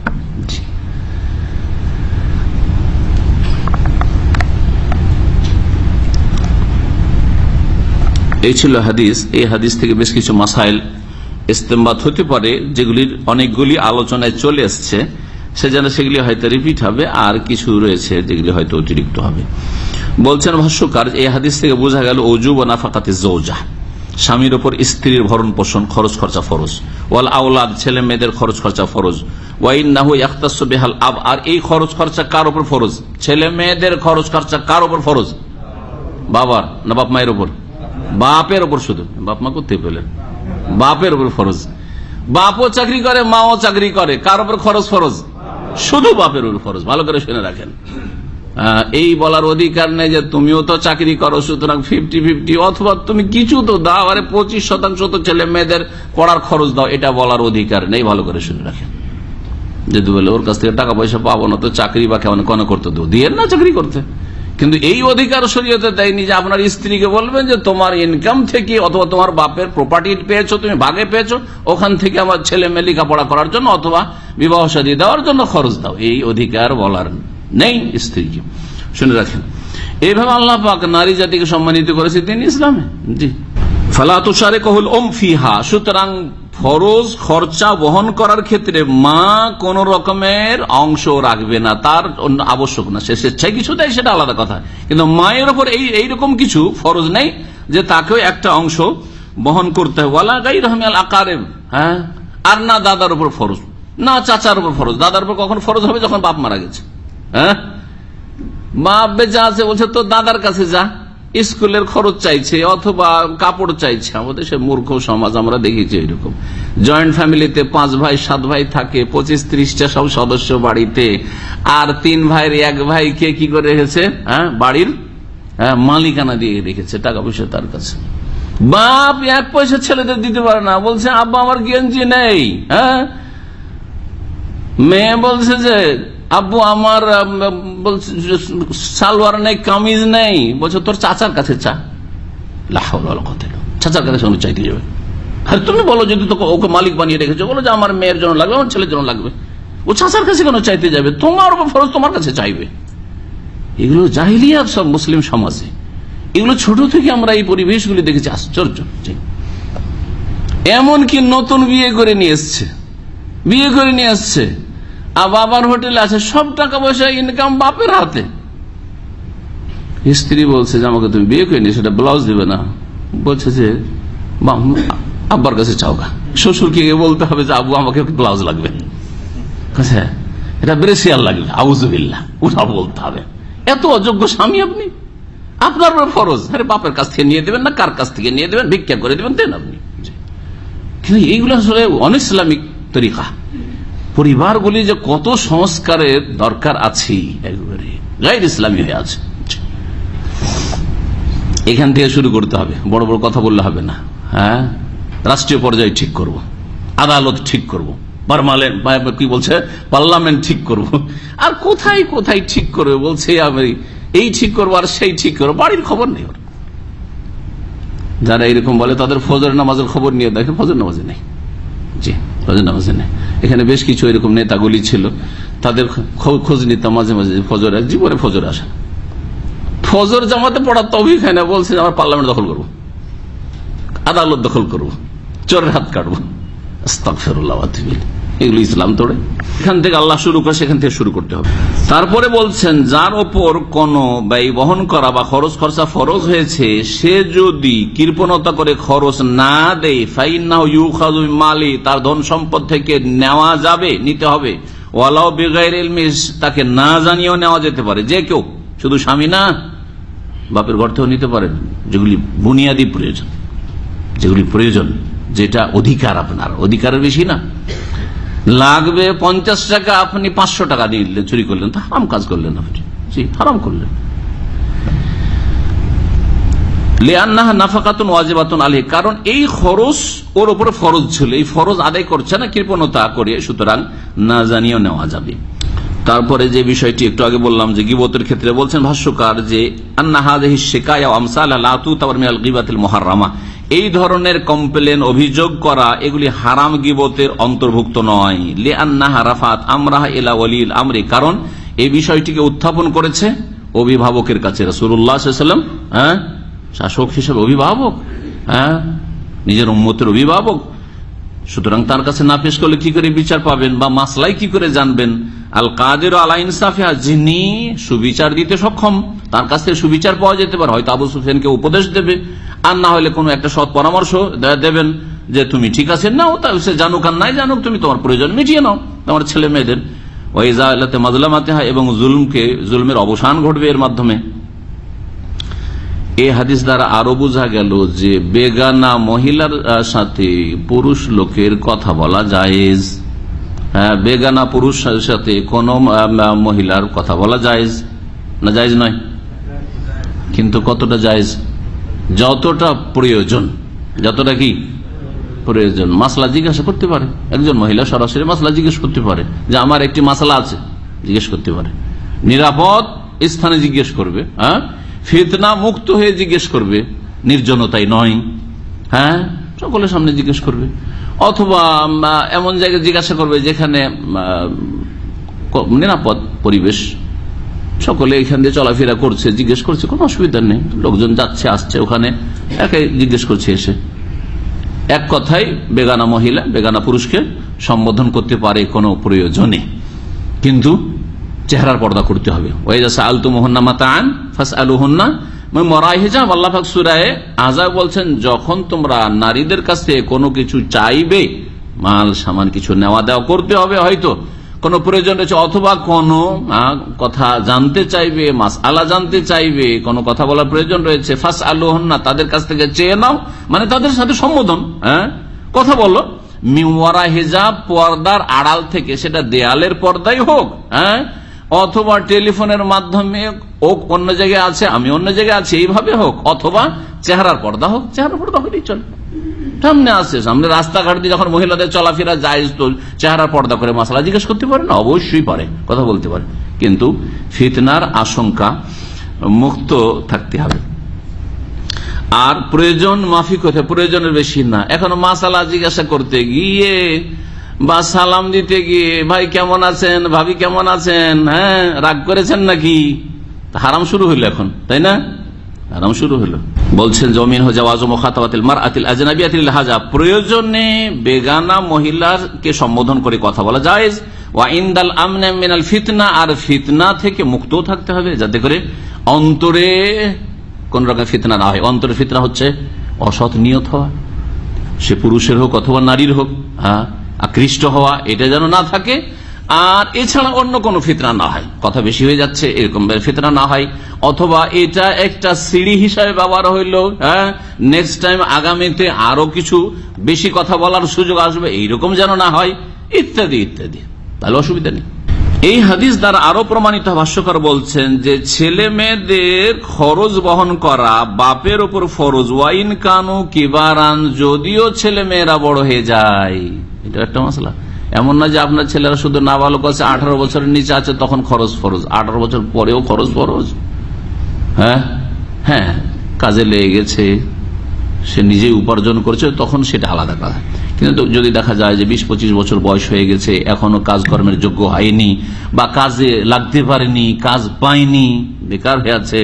এই ছিল হাদিস। এই হাদিস থেকে বেশ কিছু মাসাইল ইস্তেমবাদ হতে পারে, যেগুলির অনেকগুলি আলোচনায় চলে এসছে, সে যেন সেগুলি হয়তো রিপিট হবে, আর কিছু রয়েছে যেগুলি হয়তো অতিরিক্ত হবে। বলছেন ভাষ্যকার, এই হাদিস থেকে বোঝা গেল অজু ও নাফাকাতে জৌজা স্বামীর ওপর স্ত্রীর ভরণ পোষণ, খরচ খরচা ফরজ। ওয়াল আউলাদ ছেলে মেয়েদের খরচ খরচা ফরজ। ওয়াইন নাহু বেহাল আব, আর এই খরচ খরচা কার ওপর ফরজ? ছেলে মেয়েদের খরচ খরচা কার ওপর ফরজ? বাবার না বাপ মায়ের ওপর? বাপের ওপর শুধু, বাপ মা করতে পেলেন? বাপের ওপর ফরজ। বাপও চাকরি করে, মাও চাকরি করে, কার ওপর খরচ ফরজ? শুধু বাপের উপর ফরজ, ভালো করে শুনে রাখেন। এই বলার অধিকার নেই যে তুমিও তো চাকরি করো, সুতরাং ফিফটি ফিফটি অথবা তুমি কিছু তো দাও, আরে পঁচিশ শতাংশ তো ছেলে মেয়েদের পড়ার খরচ দাও, এটা বলার অধিকার নেই, ভালো করে শুনে রাখেন। যদি বলে, ওর কাছ থেকে টাকা পয়সা পাবো না, তো চাকরি বা কেমন, কেন করতে দিয়ে না চাকরি করতে। কিন্তু এই অধিকার শরীয়তে দেয়নি যে আপনার স্ত্রীকে বলবেন যে তোমার ইনকাম থেকে অথবা তোমার বাপের প্রপার্টি পেয়েছ, তুমি ভাগে পেয়েছ, ওখান থেকে আমার ছেলে মেয়ে লেখাপড়া করার জন্য অথবা বিবাহ সাদী দেওয়ার জন্য খরচ দাও। এই অধিকার বলার নেই স্ত্রীকে। শুনে রাখেন। এইভাবে আল্লাহ পাক নারী জাতিকে সম্মানিত করেছে তিনি ইসলামে। জি। ফালা তুষারে কহুল ওম ফিহা। সুতরাং ফরজ খরচা বহন করার ক্ষেত্রে মা কোন রকমের অংশ রাখবে না, তার আবশ্যক না। সে স্বেচ্ছায় কিছু দেয়, সেটা আলাদা কথা। কিন্তু মায়ের ওপর এই, এইরকম কিছু ফরজ নেই যে তাকেও একটা অংশ বহন করতে হবে। ওয়ালা গাই রহমিয়াল আকারেব হ্যাঁ? আর না দাদার উপর ফরজ, না চাচার উপর ফরজ। দাদার উপর কখন ফরজ হবে? যখন বাপ মারা গেছে হ্যাঁ? বাপ বেঁচে আছে বলছে তো দাদার কাছে যা। স্কুলের খরচ চাইছে অথবা কাপড় চাইছে। আমাদের সে মূর্খ সমাজ, আমরা দেখেছি এরকম। জয়েন্ট ফ্যামিলিতে পাঁচ ভাই, সাত ভাই থাকে, পঁচিশ ত্রিশটা সব সদস্য বাড়িতে। আর তিন ভাইয়ের এক ভাইকে কি করে রেখেছে? হ্যাঁ বাড়ির হ্যাঁ মালিকানা দিয়ে রেখেছে টাকা পয়সা তার কাছে। বাপ, এক পয়সা ছেলেদের দিতে পারে না। বলছে, আব্বা, আমার গেঞ্জি নেই। হ্যাঁ? মেয়ে বলছে যে আব্বু, আমার সালোয়ার নেই, কামিজ নেই। বলছে, তোর চাচার কাছে চা। চাচার কাছে যাবে। আর তুমি বলো, যদি ওকে মালিক বানিয়ে রেখেছো, বলো যে আমার মেয়ের জন্য লাগবে, আমার ছেলের জন্য লাগবে। ও চাচার কাছে কেন চাইতে যাবে? তোমার ফরজ তোমার কাছে চাইবে। এগুলো সব মুসলিম সমাজে। এগুলো ছোট থেকে আমরা এই পরিবেশগুলি দেখেছি, আশ্চর্য। এমনকি নতুন বিয়ে করে নিয়ে এসছে। বিয়ে করে নিয়ে আসছে বাবার হোটেলে আছে, সব টাকা পয়সা ইনকাম বাপের হাতে। স্ত্রী বলছে যে, আমাকে তুমি বিয়ে করে নিয়ে সেটা ব্লাউজ দিবে না। বলছে যে আব্বার কাছে চাওগা শ্বশুরকে বলতে হবে যে আব্বু আমাকে ব্লাউজ লাগবে। এটা ব্রেসিয়াল লাগবে। আউজুবিল্লা ওটা বলতে হবে। এত অযোগ্য স্বামী আপনি। আপনার ফরজ। আরে, বাপের কাছ থেকে নিয়ে দেবেন না, কার কাছ থেকে নিয়ে দেবেন? ভিক্ষা করে দেবেন, দেন আপনি। কিন্তু এইগুলো আসলে অন ইসলামিক তরিকা। পরিবারগুলি যে কত সংস্কারের দরকার আছে, একবারে ইসলামী হয়ে আছে। এখান থেকে শুরু করতে হবে। বড় বড় কথা বললে হবে না। হ্যাঁ? রাষ্ট্রীয় পর্যায়ে ঠিক করব। আদালত ঠিক করব। কি বলছে? পার্লামেন্ট ঠিক করব। আর কোথায় কোথায় ঠিক করবে বলছে আমি। এই ঠিক করব আর সেই ঠিক করব। বাড়ির খবর নেই ওর। যারা এরকম বলে তাদের ফজর নামাজের খবর নিয়ে দেখে ফজর নামাজে নেই। জি। এখানে বেশ কিছু এরকম নেতাগুলি ছিল। তাদের খোঁজ নিতাম মাঝে মাঝে ফজর জীবনে ফজর আসে ফজর জামাতে পড়া তবে এখানে বলছে আমার পার্লামেন্ট দখল করব। আদালত দখল করব। চোরের হাত কাটবো। ইলাইহ। এগুলো ইসলাম তোড়ে। এখান থেকে আল্লাহ শুরু করে, সেখান থেকে শুরু করতে হবে। তারপরে বলছেন, যার ওপর কোন ব্যয় বহন করা বা খরচ খরচা ফরজ হয়েছে, সে যদি কৃপণতা করে খরচ না দেয় মিন মালি, তার ধন সম্পদ থেকে নেওয়া যাবে, নিতে হবে। ওয়ালাও বেগাইর তাকে না জানিয়েও নেওয়া যেতে পারে। যে কেউ, শুধু স্বামী না, বাপের ঘর থেকেও নিতে পারেন যেগুলি বুনিয়াদী প্রয়োজন, যেগুলি প্রয়োজন, যেটা অধিকার আপনার, অধিকারের বেশি না। লাগবে পঞ্চাশ টাকা, আপনি পাঁচশো টাকা দিয়ে দিলেন, চুরি করলেন, তো হারাম কাজ করলেন আপনি। জি, হারাম করলেন। কারণ এই খরচ ওর উপরে ফরজ ছিল। এই ফরজ আদায় করছে না, কৃপণতা করে, সুতরাং না জানিয়েও নেওয়া যাবে। তারপরে যে বিষয়টি একটু আগে বললাম যে গিবতের ক্ষেত্রে বলছেন ভাষ্যকার যে তাবার মিনাল গিবাতিল মুহাররামা। এই ধরনের কমপ্লেন, অভিযোগ করা, এগুলি হারাম গিবতের অন্তর্ভুক্ত নয়। লে আন্নাহা রাফাত আমরাহ ইলা ওয়ালিল আমরে। কারণ এই বিষয়টিকে উত্থাপন করেছে অভিভাবকের কাছে রসুল্লাহ সাল্লাম হ্যাঁ? শাসক হিসেবে অভিভাবক হ্যাঁ? নিজের উম্মতের অভিভাবক। সুতরাং তার কাছে না পেশ করলে কি করে বিচার পাবেন বা মাসলাই কি করে জানবেন? আল কাদের আলা ইনসাফিয়া যিনি সুবিচার দিতে সক্ষম, তার কাছ থেকে সুবিচার পাওয়া যেতে পারে। হয়তো আবু সুফিয়ানকে উপদেশ দেবে আর না হলে কোনো একটা সৎ পরামর্শ দেবেন যে তুমি ঠিক আছে নাও তা সে জানুক আর নাই জানুক, তুমি তোমার প্রয়োজন মিটিয়ে নাও। তোমার ছেলে মেয়েদের। ওয়াইজা আল্লাতে মাজলামাতে হয়, এবং জুলমকে, জুলমের অবসান ঘটবে এর মাধ্যমে। এই হাদিস দ্বারা আরও বোঝা গেল যে বেগানা মহিলার সাথে পুরুষ লোকের কথা বলা জায়েজ। হ্যাঁ বেগানা পুরুষ সাথে কোন মহিলার কথা বলা জায়েজ। না জায়েজ নয়। কিন্তু কতটা জায়েজ? যতটা প্রয়োজন, যতটা কি প্রয়োজন, মাসলা জিজ্ঞাসা করতে পারে। একজন মহিলা সরাসরি মাসলা জিজ্ঞেস করতে পারে যে, আমার একটি মাসলা আছে। জিজ্ঞেস করতে পারে। নিরাপদ স্থানে জিজ্ঞেস করবে হ্যাঁ? ফিতনা মুক্ত হয়ে জিজ্ঞেস করবে, নির্জনতাই নয় হ্যাঁ? সকলের সামনে জিজ্ঞেস করবে। অথবা এমন জায়গায় জিজ্ঞাসা করবে যেখানে নিরাপদ পরিবেশ সকলে এখান দিয়ে চলাফেরা করছে, জিজ্ঞেস করছে, কোনো অসুবিধা নেই। লোকজন যাচ্ছে, আসছে ওখানে একাই জিজ্ঞেস করছে এসে। এক কথায়, বেগানা মহিলা, বেগানা পুরুষকে সম্বোধন করতে পারে কোনো প্রয়োজনে। কিন্তু চেহারার পর্দা করতে হবে। ওয়াইজা আলতু মোহন্না মাতান ফাস আলু হন্না মরাই হিজাব, আল্লাহ সুরায় আজা বলছেন, যখন তোমরা নারীদের কাছে কোনো কিছু চাইবে, মাল, সামান কিছু নেওয়া দেওয়া করতে হবে হয়তো। কোনো প্রয়োজন রয়েছে, অথবা কোনো কথা জানতে চাইবে মাস আলা জানতে চাইবে, কোনো কথা বলার প্রয়োজন রয়েছে ফাঁস না তাদের কাছ থেকে চেয়ে নাও মানে তাদের সাথে সম্বোধন হ্যাঁ? কথা বলো। মিওয়ারা হেজাব পর্দার আড়াল থেকে, সেটা দেয়ালের পর্দাই হোক হ্যাঁ? অথবা টেলিফোনের মাধ্যমে ও অন্য জায়গায় আছে, আমি অন্য জায়গায় আছি, এইভাবে হোক, অথবা চেহারার পর্দা হোক চেহারা পর্দা হলেই চলে। সামনে আসছে সামনে রাস্তাঘাট দিয়ে যখন মহিলাদের চলাফেরা যায়, তো চেহারা পর্দা করে মশলা জিজ্ঞেস করতে পারে? না, অবশ্যই পারে, কথা বলতে পারে। কিন্তু ফিতনার আশঙ্কা মুক্ত থাকতে হবে। আর প্রয়োজন মাফিক হতে প্রয়োজনের বেশি না। এখন মাসালা জিজ্ঞাসা করতে গিয়ে বা সালাম দিতে গিয়ে, ভাই, কেমন আছেন? ভাবি, কেমন আছেন? হ্যাঁ রাগ করেছেন নাকি? হারাম শুরু হইল এখন, তাই না? আরাম শুরু হলো বলছেন, জমিন হাজা প্রয়োজনে বেগানা মহিলাকে সম্বোধন করে কথা বলা যায় ওয়াইন্দাল আমনে মিনাল ফিতনা, আর ফিতনা থেকে মুক্ত থাকতে হবে, যাতে করে অন্তরে কোন রকম ফিতনা না হয়। অন্তরে ফিতনা হচ্ছে অসৎ নিয়ত হওয়া। সে পুরুষের হোক অথবা নারীর হোক হ্যাঁ আকৃষ্ট হওয়া, এটা যেন না থাকে। আর এছাড়া অন্য কোনো ফিতনা না হয়। কথা বেশি হয়ে যাচ্ছে, এরকম ফিতনা না হয়। অথবা এটা একটা সিঁড়ি হিসাবে ব্যবহার হইল হ্যাঁ? নেক্সট টাইম আগামীতে আরও কিছু বেশি কথা বলার সুযোগ আসবে, এইরকম যেন না হয়, ইত্যাদি ইত্যাদি। তাহলে অসুবিধা নেই। এই হাদিস দ্বারা আরও প্রমাণিত ভাষ্যকর বলছেন যে, ছেলে মেয়েদের খরচ বহন করা বাপের ওপর ফরজ। ওয়াইন কানু কিবারান, যদিও ছেলে মেয়েরা বড় হয়ে যায়। এটা একটা মশলা। এমন না যে আপনার ছেলেরা শুধু নাবালক আছে আঠারো বছরের নিচে আছে, তখন খরচ ফরজ। আঠারো বছর পরেও খরচ ফরজ। হ্যাঁ? হ্যাঁ কাজে লেগে গেছে। সে নিজে উপার্জন করছে, তখন সেটা আলাদা কথা। কিন্তু যদি দেখা যায় যে বিশ পঁচিশ বছর বয়স হয়ে গেছে, এখনও কাজকর্মের যোগ্য হয়নি, বা কাজে লাগতে পারেনি, কাজ পায়নি, বেকার হয়ে আছে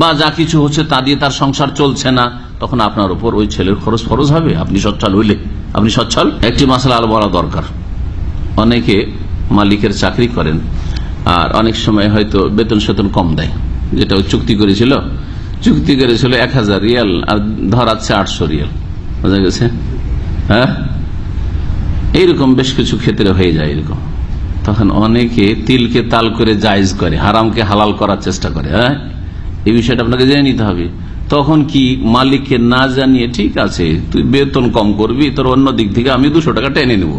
বা যা কিছু হচ্ছে তা দিয়ে তার সংসার চলছে না, তখন আপনার উপর ওই ছেলের খরচ ফরজ হবে। আপনি সচ্ছল হইলে। আপনি সচ্ছল? একটি মাসালা আলো বলা দরকার। অনেকে মালিকের চাকরি করেন, আর অনেক সময় হয়তো বেতন সেতন কম দেয়। যেটা চুক্তি করেছিল চুক্তি করেছিল এক হাজার রিয়াল, আর ধরাচ্ছে আটশো রিয়াল। বোঝা গেছে? হ্যাঁ? এইরকম বেশ কিছু ক্ষেত্রে হয়ে যায় এরকম। তখন অনেকে তিলকে তাল করে জায়জ করে, হারামকে হালাল করার চেষ্টা করে হ্যাঁ? এই বিষয়টা আপনাকে জেনে নিতে হবে। তখন কি মালিককে না জানিয়ে, ঠিক আছে, তুই বেতন কম করবি, তোর অন্য দিক থেকে আমি দুশো টাকা টেনে নেব।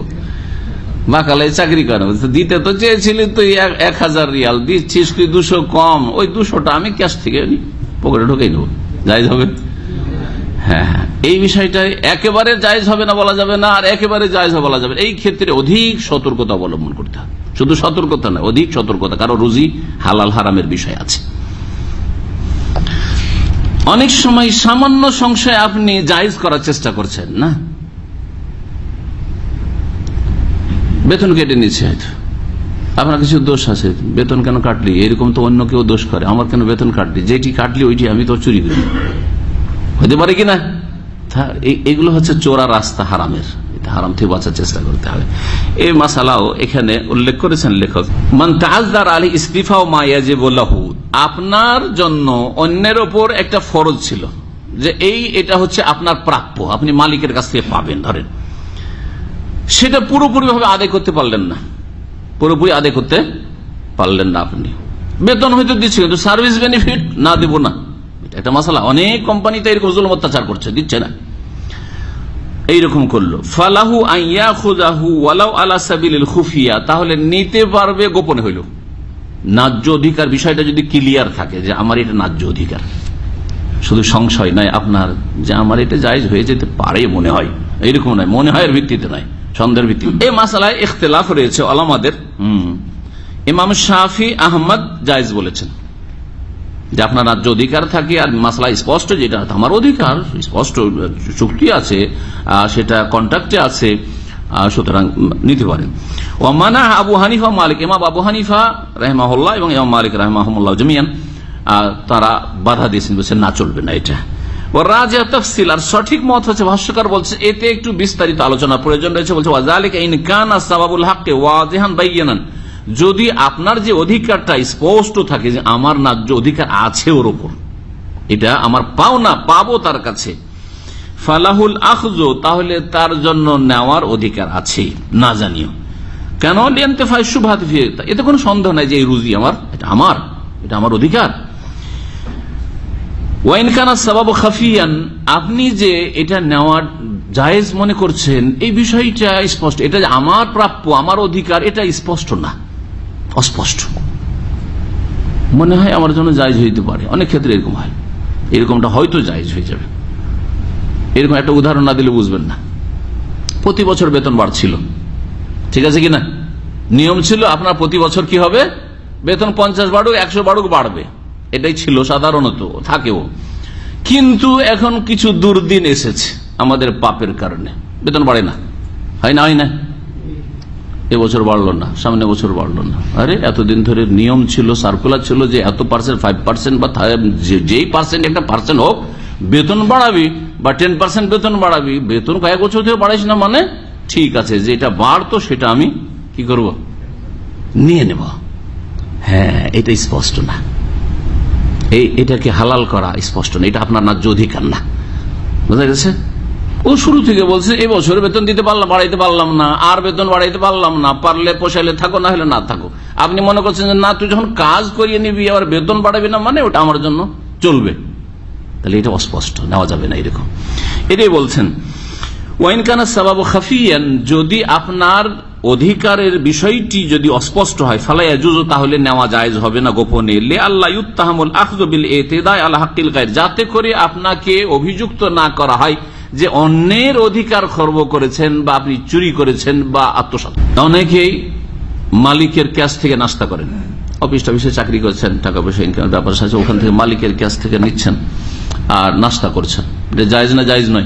বাকালে চাকরি করে দিতে তো চেয়েছিলি তুই এক হাজার রিয়াল, দিচ্ছিস তুই দুশো কম? ওই দুশোটা আমি ক্যাশ থেকে পকেটে ঢুকে নেব। যাই হবে? হ্যাঁ এই বিষয়টা একেবারে জায়জ হবে না বলা যাবে না, আর একেবারে জায়জ বলা যাবে এই ক্ষেত্রে অধিক সতর্কতা অবলম্বন করতে হবে। শুধু সতর্কতা নয় অধিক সতর্কতা কারণ রুজি হালাল হারামের বিষয় আছে। অনেক সময় সামান্য সংশয় আপনি জায়জ করার চেষ্টা করছেন, না? বেতন কেটে নিচ্ছে। আপনার কিছু দোষ আছে, বেতন কেন কাটলি? এরকম তো অন্য কেউ দোষ করে, আমার কেন বেতন কাটলি? যেটি কাটলি, ওইটি আমি তো চুরি করি। হতে পারে কিনা এগুলো হচ্ছে চোরা রাস্তা হারামের। হারাম থেকে বাঁচার চেষ্টা করতে হবে। এই মাসালাও এখানে উল্লেখ করেছেন লেখক মন্তাজদার আলী ইস্তিফা ও মায়াজে বল্লাহু আপনার জন্য অন্যের ওপর একটা ফরজ ছিল যে এই এটা হচ্ছে আপনার প্রাপ্য, আপনি মালিকের কাছ থেকে পাবেন, ধরেন। সেটা পুরোপুরি ভাবে আদায় করতে পারলেন না। পুরোপুরি আদায় করতে পারলেন না আপনি। বেতন হয়তো দিচ্ছে, কিন্তু সার্ভিস বেনিফিট না দেব না। একটা মশলা অনেক কোম্পানিতে এরকম জুলম অত্যাচার করছে, দিচ্ছে না। এইরকম করল। ফালাহু আইয়া খুদাহু আলা সাবিল খুফিয়া। তাহলে নিতে পারবে গোপনে হইল। ন্যায্য অধিকার বিষয়টা যদি ক্লিয়ার থাকে যে আমার এটা ন্যায্য অধিকার শুধু সংশয় নয় আপনার যে আমার এটা জায়জ হয়ে যেতে পারে মনে হয় এইরকম নয় মনে হয় ভিত্তিতে নয় সন্দেহের ভিত্তি এই মাসালায় ইখতলাফ রয়েছে আলামাদের হম। ইমাম শাফি আহমদ জায়জ বলেছেন যে আপনার রাজ্য অধিকার থাকে আর মাসলা স্পষ্ট যেটা আমার অধিকার স্পষ্ট চুক্তি আছে সেটা কন্ট্রাক্টে আছে। সুতরাং নিতে পারেন ওমানা আবু হানিফা মালিক, ইমাম আবু হানিফা রহমাহুল্লাহ এবং ইমাম মালিক রহমাহুল্লাহ জমিয়ান তারা বাধা দিয়েছেন, বলছেন, না, চলবে না এটা। ও আর সঠিক মত হচ্ছে বলছে, এতে একটু বিস্তারিত প্রয়োজন রয়েছে। বলছে ওয়াজেহান যদি আপনার যে অধিকারটা স্পষ্ট থাকে যে আমার ন্যায্য অধিকার আছে ওর ওপর এটা আমার পাও না পাবো তার কাছে। ফালাহুল আখজো তাহলে তার জন্য নেওয়ার অধিকার আছে, না জানিও। কেন? এতে কোনো সন্দেহ নাই যে এই রুজি আমার, এটা আমার এটা আমার অধিকার। আপনি যে এটা নেওয়ার জায়েজ মনে করছেন, এই বিষয়টা স্পষ্ট, এটা আমার প্রাপ্য, আমার অধিকার, এটা স্পষ্ট না। অস্পষ্ট। মনে হয় আমার জন্য জায়জ হইতে পারে। অনেক ক্ষেত্রে এরকম হয়। এরকমটা হয়তো জায়জ হয়ে যাবে। এরকম একটা উদাহরণ না দিলে বুঝবেন না। প্রতি বছর বেতন বাড়ছিল। ঠিক আছে কিনা? নিয়ম ছিল আপনার প্রতি বছর কি হবে? বেতন পঞ্চাশ বাড়ুক, একশো বাড়ুক, বাড়বে। এটাই ছিল সাধারণত, থাকেও। কিন্তু এখন কিছু দুর্দিন এসেছে আমাদের পাপের কারণে। বেতন বাড়ে না। হয় না হয় না? এবছর বাড়লো না, সামনে বছর বাড়লো না। আরে, এতদিন ধরে নিয়ম ছিল সার্কুলার ছিল যে এত পার্সেন্ট ফাইভ পার্সেন্ট বা যেই পার্সেন্ট একটা পার্সেন্ট হোক বেতন বাড়াবি বা টেন পার্সেন্ট বেতন বাড়াবি, বেতন কয়েক বছর থেকে বাড়াইস না মানে ঠিক আছে, যেটা বাড়তো সেটা আমি কি করব? নিয়ে নেব। হ্যাঁ এটা স্পষ্ট না। এই, এটাকে হালাল করা স্পষ্ট না, এটা আপনার ন্যায্য অধিকার না। বুঝা গেছে? ও শুরু থেকে বলছে এই বছর বেতন দিতে পারলাম, বাড়াইতে পারলাম না, আর বেতন বাড়াইতে পারলাম না, পারলে পোষাইলে থাকো, না হলে না থাকো। আপনি মনে করছেন যে, না, তুই যখন কাজ করিয়ে নিবি, আবার বেতন বাড়াবি না মানে ওটা আমার জন্য চলবে। তাহলে এটা অস্পষ্ট, নেওয়া যাবে না এরকম। এটাই বলছেন ওয়াইনকানা সাবাব খাফিয়ান, যদি আপনার অধিকারের বিষয়টি যদি অস্পষ্ট হয় ফালাইয়া জুজু তাহলে নেওয়া জায়জ হবে না গোপনে। লে আল্লাহ ইউত্তাহামুল আখজবিল এতেদায় আল্লাহ হাকিল গায়ের, যাতে করে আপনাকে অভিযুক্ত না করা হয় যে অন্যের অধিকার খর্ব করেছেন বা আপনি চুরি করেছেন বা আত্মসাত অনেকেই মালিকের ক্যাশ থেকে নাস্তা করেন। অফিস টফিসে চাকরি করছেন, টাকা পয়সা ইনকামের ব্যাপার ওখান থেকে মালিকের ক্যাশ থেকে নিচ্ছেন। আর নাস্তা করছেন। এটা জায়জ না জায়জ নয়?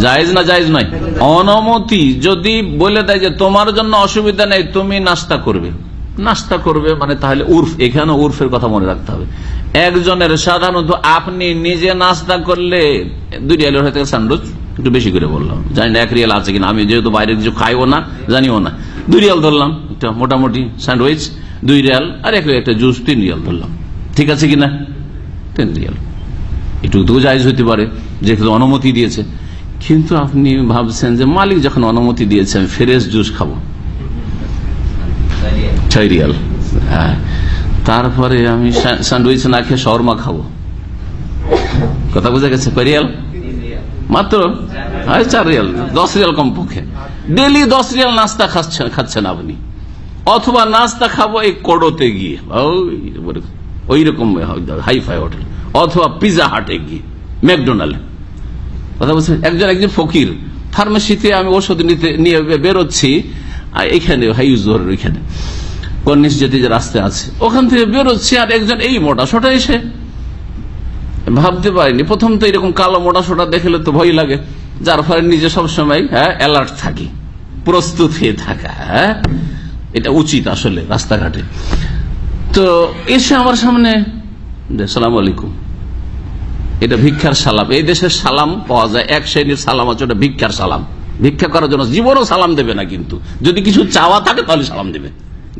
জায়েজ না জায়েজ নয়? অনুমতি যদি বলে দেয় যে তোমার জন্য অসুবিধা নেই, তুমি নাস্তা করবে। নাস্তা করবে মানে তাহলে উর্ফ, এখানে উর্ফের কথা মনে রাখতে হবে। একজনের সাধারণত আপনি নিজে নাস্তা করলে, দুই রিয়ালের হয়তো স্যান্ডউইচ, একটু বেশি করে বললাম। জানি না এক রিয়াল আছে কিনা, আমি যেহেতু বাইরে কিছু খাইও না, জানিও না। দুই রিয়াল ধরলাম, একটা মোটামুটি স্যান্ডউইচ, দুই রিয়াল, আর এক একটা জুস, তিন রিয়াল ধরলাম। ঠিক আছে কিনা? তিন রিয়াল। তো জায়জ হইতে পারে, যেহেতু অনুমতি দিয়েছে। কিন্তু আপনি ভাবছেন যে মালিক যখন অনুমতি দিয়েছে, আমি ফ্রেশ জুস খাব। রিয়াল। হ্যাঁ। তারপরে আমি স্যান্ডউইচ না খেয়ে শর্মা খাব। কথা বুঝা গেছে? কয় রিয়াল? মাত্র? চার রিয়াল, দশ রিয়াল কমপক্ষে। ডেলি দশ রিয়াল নাস্তা খাচ্ছেন খাচ্ছেন আপনি। অথবা নাস্তা খাব এই কোডোতে গিয়ে। ওই রকম হাইফাই হোটেল। অথবা পিজা হাটে গিয়ে ম্যাকডোনাল্ড কথা বলছেন একজন একজন ফকির ফার্মেসিতে আমি ওষুধ নিতে, নিয়ে বেরোচ্ছি এখানে হাইজোরের ওইখানে। কর্নিশ যেতে যে রাস্তা আছে। ওখান থেকে বেরোচ্ছি, আর একজন এই মোটা সোটা এসে। ভাবতে পারিনি, প্রথম তো এরকম কালো মোটা সোটা দেখলে তো ভয় লাগে। যার ফলে নিজে সবসময় হ্যাঁ অ্যালার্ট থাকি। প্রস্তুত হয়ে থাকা হ্যাঁ। এটা উচিত আসলে রাস্তাঘাটে। তো এসে আমার সামনে সালাম আলাইকুম। এটা ভিক্ষার সালাম। এই দেশের সালাম পাওয়া যায়, এক শ্রেণির সালাম আছে, ওটা ভিক্ষার সালাম। ভিক্ষা করার জন্য জীবনও সালাম দেবে না কিন্তু। যদি কিছু চাওয়া থাকে, তাহলে সালাম দেবে।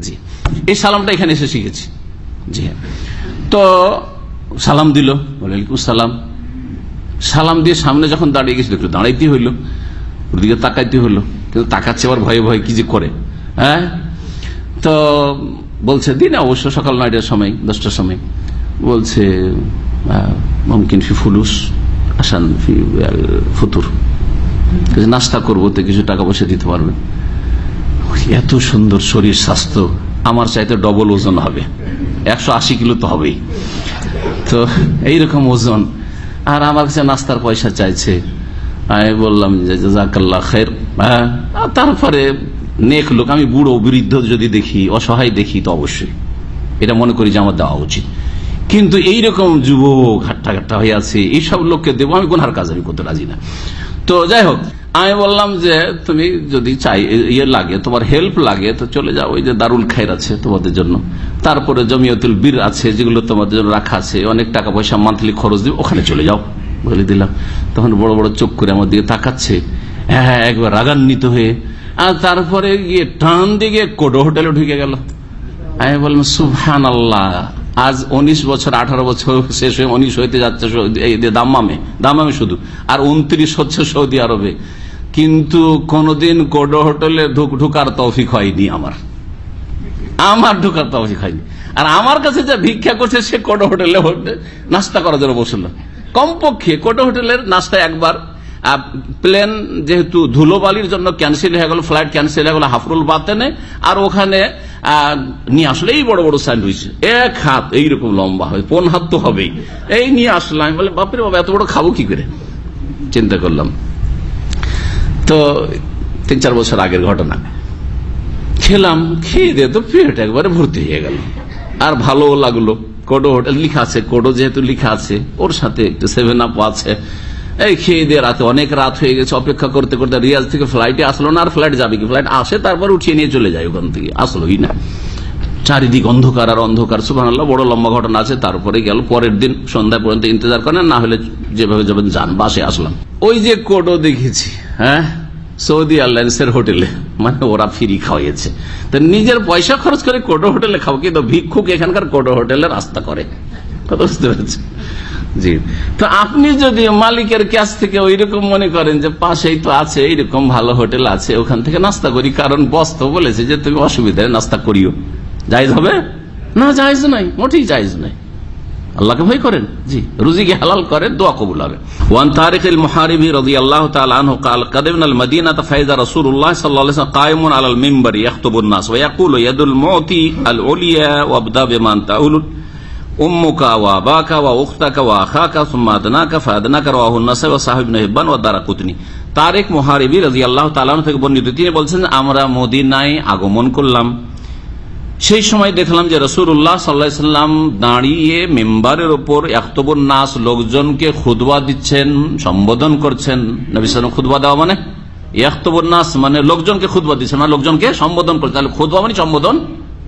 জি। এই সালামটা এখানে এসে শিখেছি। জি তো সালাম দিল, ওয়ালাইকুম সালাম। সালাম দিয়ে সামনে যখন দাঁড়িয়ে গেছিল, একটু দাঁড়াইতে হইল ওদিকে তাকাইতে হইল। কিন্তু তাকাচ্ছে আবার ভয়ে ভয়ে কি যে করে হ্যাঁ? তো বলছে, দিন অবশ্য সকাল নয়টার সময়, দশটার সময়। বলছে মমকিন ফি ফুলুস, আসান ফি নাস্তা করব তো কিছু টাকা পয়সা দিতে পারবে। এত সুন্দর শরীর স্বাস্থ্য, আমার চাইতে ডবল ওজন হবে। একশো আশি কিলো তো হবেই। তো এইরকম ওজন। আর আমার কাছে নাস্তার পয়সা চাইছে। আমি বললাম যে জাকাল্লা খের হ্যাঁ তারপরে নেক লোক, আমি বুড়ো, বৃদ্ধ যদি দেখি, অসহায় দেখি, তো অবশ্যই। এটা মনে করি যে আমার দেওয়া উচিত। কিন্তু এইরকম যুবক হাট্টা ঘাট্টা হয়ে আছে, এইসব লোককে দেবো, আমি কোনহার কাজ আমি করতে রাজি না। তো যাই হোক, আমি বললাম যে, তুমি যদি চাই ইয়ে লাগে, তোমার হেল্প লাগে, তো চলে যাও, ওই যে দারুল খায়ের আছে তোমাদের জন্য। তারপরে জমিয়তুল বীর আছে, যেগুলো তোমাদের জন্য রাখা আছে, অনেক টাকা পয়সা মান্থলি খরচ দিবে, ওখানে চলে যাও। বলে দিলাম। তখন বড় বড় চোখ করে আমার দিকে তাকাচ্ছে। হ্যাঁ একবার রাগান্বিত হয়ে, আর তারপরে গিয়ে টান দিকে কোডো হোটেলে ঢুকে গেল। আমি বললাম সুফহান আল্লাহ আজ উনিশ বছর, আঠারো বছর শেষ হয়ে উনিশ হইতে যাচ্ছে দাম্মামে। দাম্মামে শুধু। আর উনত্রিশ হচ্ছে সৌদি আরবে। কিন্তু কোনদিন কোডো হোটেলে ঢুকার তৌফিক হয়নি আমার। আমার ঢুকার তৌফিক হয়নি। আর আমার কাছে যা ভিক্ষা করছে সে কোডো হোটেলে নাস্তা করার জন্য বসল। কমপক্ষে কোডো হোটেলের নাস্তা একবার প্লেন যেহেতু ধুলোবালির জন্য ক্যান্সেল হয়ে গেল ফ্লাইট ক্যান্সেল হয়ে গেল, হাফরুল বাতেনে আর ওখানে নিয়ে আসলে এই বড় বড় স্যান্ডউইচ এক হাত, এইরকম লম্বা হয়, কোন হাত তো হবেই। এই নিয়ে আসলাম বলে বাপরে বাবা, এত বড় খাব কি করে? চিন্তা করলাম। তো তিন চার বছর আগের ঘটনা। খেলাম, খেয়ে দিয়ে তো পেট একবারে ভর্তি হয়ে গেল। আর ভালো লাগল। কোডো হোটেল লিখা আছে, কোডো যেহেতু লিখা আছে, ওর সাথে একটু সেভেন আপ আছে। এই খেয়ে দিয়ে রাতে, অনেক রাত হয়ে গেছে, অপেক্ষা করতে করতে রিয়াজ থেকে ফ্লাইটে আসলো না, আর ফ্লাইট যাবে কি? ফ্লাইট আসে, তারপর উঠিয়ে নিয়ে চলে যায় ওখান থেকে। আসলোই না। চারিদিক অন্ধকার আর অন্ধকার সুবাহ বড় লম্বা ঘটনা আছে তারপরে গেল। পরের দিন সন্ধ্যা পর্যন্ত ইন্তজার করেন না হলে যেভাবে যাবেন, যান, বাসে আসলাম। ওই যে কোডো দেখেছি হ্যাঁ? সৌদি এয়ারলাইন্সের হোটেলে মানে ওরা ফ্রি খাওয়াইছে তো নিজের পয়সা খরচ করে কোটো হোটেলে খাও কিন্তু ভিক্ষুক এখানকার কোটো হোটেলে রাস্তা করে। কথা বুঝতে পেরেছি জি তো আপনি যদি মালিকের কাছ থেকে ওই রকম মনে করেন যে পাশেই তো আছে এইরকম ভালো হোটেল আছে ওখান থেকে নাস্তা করি কারণ বস তো বলেছে যে তুমি অসুবিধায় নাস্তা করিও জায়জ হবে না জায়জ নাই মোটেই জায়জ নাই আল্লাহকে ভয় করেন জি রুজিকে হালাল করেন দোয়া কবুল হবে ওয়ান তারিখ মুহারিবি রাদিয়াল্লাহু তাআলা আনহু قال قدمنا المدينه فاذا رسول الله صلى الله عليه وسلم قائم على المنبر يخطب الناس ويقول يد المعطي العليا وابدا بمن ওয়া ওয়া তারেক তিনি বলছেন, আমরা আগমন করলাম। সেই সময় দেখলাম যে দাঁড়িয়ে মেম্বারের ওপর একতবর নাস লোকজনকে খুদবা দিচ্ছেন, সম্বোধন করছেন। নবী খুদবা দেওয়া মানে? একতবর নাস মানে লোকজনকে খুদবা দিচ্ছেন মানে লোকজনকে সম্বোধন করছেন। তাহলে খুদবা মানে সম্বোধন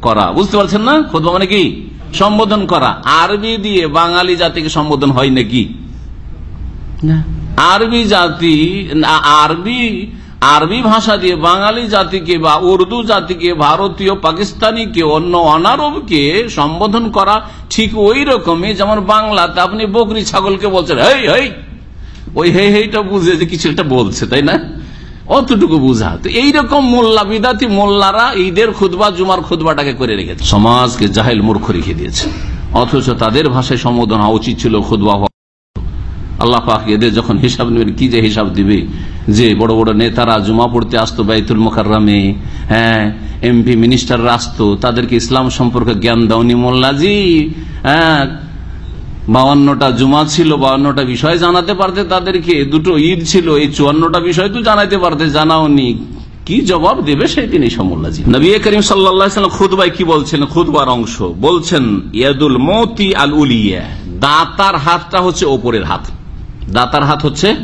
করা। বুঝতে পারছেন না? খুদবা মানে কি? সম্বোধন করা। আরবি দিয়ে বাঙালি জাতিকে সম্বোধন হয় নাকি? আরবি জাতি আরবি আরবি ভাষা দিয়ে বাঙালি জাতিকে বা উর্দু জাতিকে ভারতীয় পাকিস্তানিকে অন্য অনারবকে সম্বোধন করা ঠিক ওই রকমই যেমন বাংলাতে আপনি বকরি ছাগলকে বলছেন হেই হেই। ওই হে হেইটা বুঝে যে কিছু একটা বলছে তাই না? অতটুকু বুঝা। তো এইরকম মোল্লা, বিদাতি মোল্লারা ঈদের খুদবা জুমার খুদবাটাকে করে রেখেছে। সমাজকে জাহেল মূর্খ রেখে দিয়েছে। অথচ তাদের ভাষায় সম্বোধন হওয়া উচিত ছিল খুদবা আল্লাহ পাক এদের যখন হিসাব নেবেন, কি যে হিসাব দিবে? যে বড় বড় নেতারা জুমা পড়তে আসতো বাইতুল মোকাররামে হ্যাঁ এমপি, মিনিস্টাররা আসতো, তাদেরকে ইসলাম সম্পর্কে জ্ঞান দাওনি মোল্লাজি হ্যাঁ বাউান্নটা জুমা ছিল, বাউান্নটা বিষয় জানাতে পারতে তাদেরকে, দুটো ঈদ ছিল, এই চুয়ান্নটা বিষয় তো জানাইতে পারতে, জানাওনি। কি জবাব দেবে সেই তিনি সমল্লাজি নবী করিম সাল্লাম খুদবাই কি বলছেন? খুদবার অংশ। বলছেন, ইয়াদুল মতি আল উলিয়া। দাতার হাতটা হচ্ছে ওপরের হাত। দাতার হাত হচ্ছে,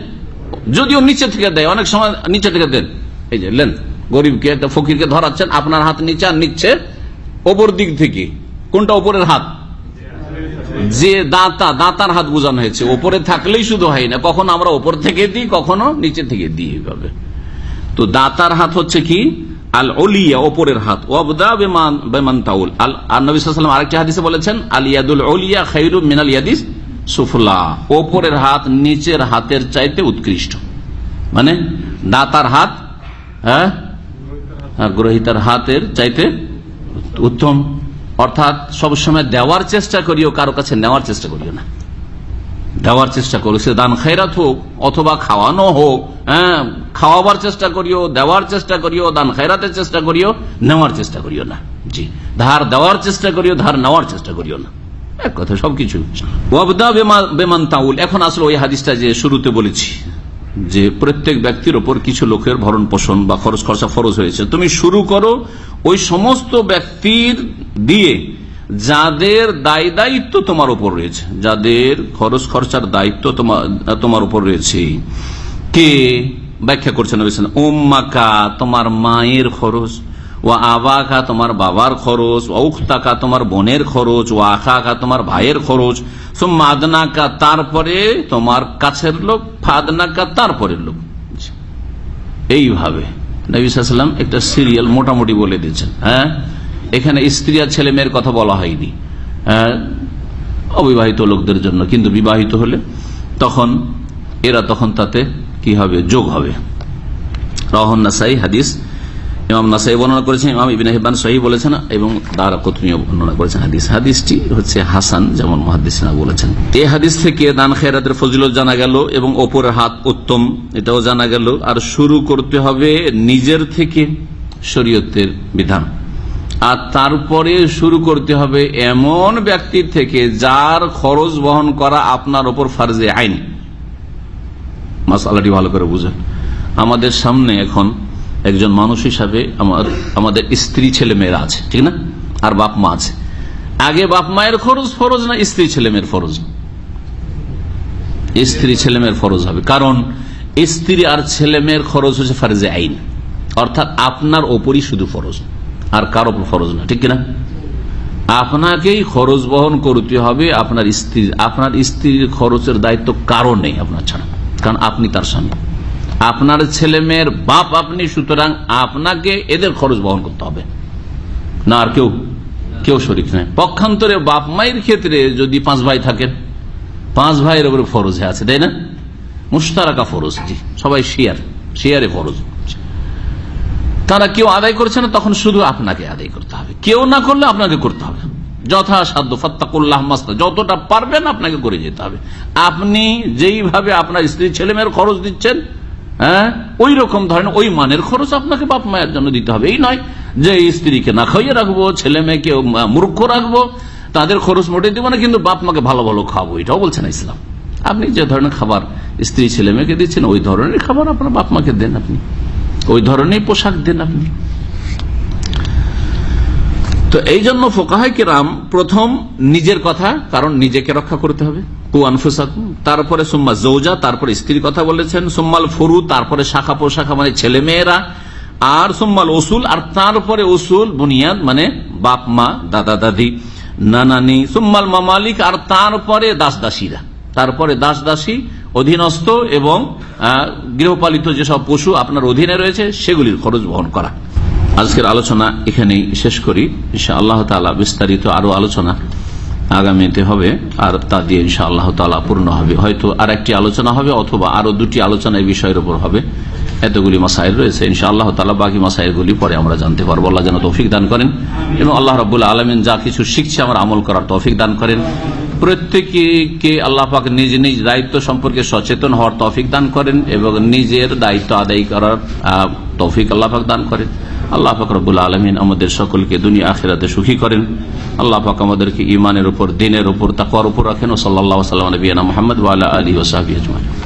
যদিও নিচে থেকে দেয়, অনেক সময় নিচে থেকে দেন। এই যে, লেন, গরিবকে ফকিরকে ধরাচ্ছেন, আপনার হাত নিচে আর নিচ্ছে ওপর দিক থেকে। কোনটা ওপরের হাত? যে দাতা, দাতার হাত বোঝানো হয়েছে, ওপরে থাকলেই শুধু হয় না, কখনো আমরা ওপর থেকে দিই, কখনো নিচে থেকে দিই এইভাবে তো দাতার হাত হচ্ছে কি? আল অলিয়া ওপরের হাত। ওবদা বেমান তাউল। আল নবী সাল্লাম আরেকটি হাদিসে বলেছেন আল ইয়াদুল অলিয়া খাইরু মিনাল ইয়াদিস সুফলা। ওপরের হাত নিচের হাতের চাইতে উৎকৃষ্ট। মানে দাতার হাত হ্যাঁ গ্রহিতার হাতের চাইতে উত্তম। অর্থাৎ সবসময় দেওয়ার চেষ্টা করিও, কারও কাছে নেওয়ার চেষ্টা করিও না। দেওয়ার চেষ্টা করো, সে দান খাইরাত হোক অথবা খাওয়ানো হোক হ্যাঁ খাওয়াবার চেষ্টা করিও, দেওয়ার চেষ্টা করিও, দান খাইরাতের চেষ্টা করিও, নেওয়ার চেষ্টা করিও না। জি, ধার দেওয়ার চেষ্টা করিও, ধার নেওয়ার চেষ্টা করিও না। এক কথা সবকিছু। এখন আসলে ওই হাদিসটা যে শুরুতে বলেছি। যে প্রত্যেক ব্যক্তির ওপর কিছু লোকের ভরণ পোষণ বা খরচ খরচা ফরজ হয়েছে। তুমি শুরু করো ওই সমস্ত ব্যক্তির দিয়ে যাদের দায় দায়িত্ব তোমার উপর রয়েছে। যাদের খরচ খরচার দায়িত্ব তোমার উপর রয়েছে। কে ব্যাখ্যা করছেন ওম্মাকা তোমার মায়ের খরচ। ও আবাকা তোমার বাবার খরচ ও উখতাকা তোমার বোনের খরচ ও আখাকা তোমার ভাইয়ের খরচ মাদনাকা তারপরে তোমার কাছের লোক ফাদনাকা তারপরের লোক। এইভাবে নবীলাম একটা সিরিয়াল মোটামুটি বলে দিয়েছেন হ্যাঁ? এখানে স্ত্রী আর ছেলে মেয়ের কথা বলা হয়নি অবিবাহিত লোকদের জন্য, কিন্তু বিবাহিত হলে তখন, এরা তখন তাতে কি হবে? যোগ হবে। রহন নাসাই হাদিস ইমাম নাসাই বর্ণনা করেছেন, ইমাম ইবিন হেবান সহি বলেছেন এবং দ্বারা কতনীয় বর্ণনা করেছেন হাদিস। হাদিসটি হচ্ছে হাসান যেমন মহাদিসা বলেছেন। এই হাদিস থেকে দান খেরাতের ফজিলত জানা গেল এবং ওপরের হাত উত্তম, এটাও জানা গেল। আর শুরু করতে হবে নিজের থেকে শরীয়তের বিধান। আর তারপরে শুরু করতে হবে এমন ব্যক্তির থেকে যার খরচ বহন করা আপনার ওপর ফার্জে আইন। মাসালাটি ভালো করে বুঝেন। আমাদের সামনে এখন একজন মানুষ হিসাবে আমাদের স্ত্রী ছেলে মেয়েরা আছে, ঠিক না? আর বাপ মা আছে। আগে বাপ মায়ের খরচ ফরজ না স্ত্রী ছেলে মেয়ের ফরজ? স্ত্রী ছেলে মেয়ের ফরজ হবে। কারণ স্ত্রী আর ছেলে মেয়ের খরচ হচ্ছে ফার্জে আইন। অর্থাৎ আপনার ওপরই শুধু ফরজ, আর কারও ফরজ না, ঠিক কিনা? আপনাকেই খরচ বহন করতে হবে আপনার স্ত্রী, আপনার স্ত্রীর খরচের দায়িত্ব কারও নেই আপনার ছাড়া, কারণ আপনি তার স্বামী। আপনার ছেলে মেয়ের বাপ আপনি, সুতরাং আপনাকে এদের খরচ বহন করতে হবে। না আর কেউ কেউ শরিক নেই পক্ষান্তরে বাপ মায়ের ক্ষেত্রে যদি পাঁচ ভাই থাকেন, পাঁচ ভাইয়ের উপরে ফরজ আছে, তাই না? মুস্তারাকা ফরজ, জি, সবাই শিয়ার, শিয়ারে ফরজ। তারা কেউ আদায় করছে না, তখন শুধু আপনাকে আদায় করতে হবে। কেউ না করলে আপনাকে করতে হবে যথাসাধ্য মাস্তা, যতটা পারবেন আপনাকে করে যেতে হবে। আপনি যেইভাবে আপনার স্ত্রী ছেলে মেয়ের খরচ দিচ্ছেন হ্যাঁ? ওই রকম ধরেন, ওই মানের খরচ আপনাকে বাপ মায়ের জন্য দিতে হবে। এই নয় যে স্ত্রীকে না খাইয়ে রাখব, ছেলে মেয়েকে মূর্খ রাখব, তাদের খরচ মোটে দিব না, কিন্তু বাপ মাকে ভালো ভালো খাব এটাও বলছে না ইসলাম। আপনি যে ধরনের খাবার স্ত্রী ছেলে মেয়েকে দিচ্ছেন, ওই ধরনের খাবার আপনার বাপ মাকে দেন আপনি। ওই ধরনের পোশাক দেন আপনি। তো এই জন্য ফোকাহাই কিরাম প্রথম নিজের কথা, কারণ নিজেকে রক্ষা করতে হবে। তারপরে সুম্মা জৌজা, তারপরে স্ত্রীর কথা বলেছেন। সুম্মাল ফরু, তারপরে শাখা পোশাখা মানে ছেলে মেয়েরা আর সুম্মাল ওসুল আর তারপরে ওসুল বুনিয়াদ মানে বাপ, মা, দাদা, দাদি, নানানি, সুম্মাল মামালিক, আর তারপরে দাস দাসীরা তারপরে দাস দাসী অধীনস্থ এবং গৃহপালিত যেসব পশু আপনার অধীনে রয়েছে, সেগুলির খরচ বহন করা। আজকের আলোচনা এখানেই শেষ করি। আল্লাহ তালা বিস্তারিত আরও আলোচনা আগামীতে হবে, আর তা দিয়ে ইনশা আল্লাহ তালা পূর্ণ হবে। হয়তো আর একটি আলোচনা হবে অথবা আরও দুটি আলোচনা এই বিষয়ের উপর হবে। এতগুলি মাসাইল রয়েছে ইনশা আল্লাহ তালা বাকি মাসাইলগুলি পরে আমরা জানতে পারব। আল্লাহ যেন তৌফিক দান করেন এবং আল্লাহ রবুল্লা আলমিন যা কিছু শিখছে আমরা আমল করার তৌফিক দান করেন। প্রত্যেকে আল্লাহ পাক নিজ নিজ দায়িত্ব সম্পর্কে সচেতন হওয়ার তৌফিক দান করেন এবং নিজের দায়িত্ব আদায় করার তৌফিক আল্লাহ পাক দান করেন। আল্লাহ ফাকরবুল আলমিন আমাদের সকলকে দুনিয়া আখেরাতে সুখী করেন। আল্লাহ পাক আমাদেরকে ইমানের উপর, দিনের উপর, তাকওয়ার উপর রাখেন। ও সাল্লাহ সাল্লাম নবীনা মোহাম্মদ আলী ওসাহাবি আজমান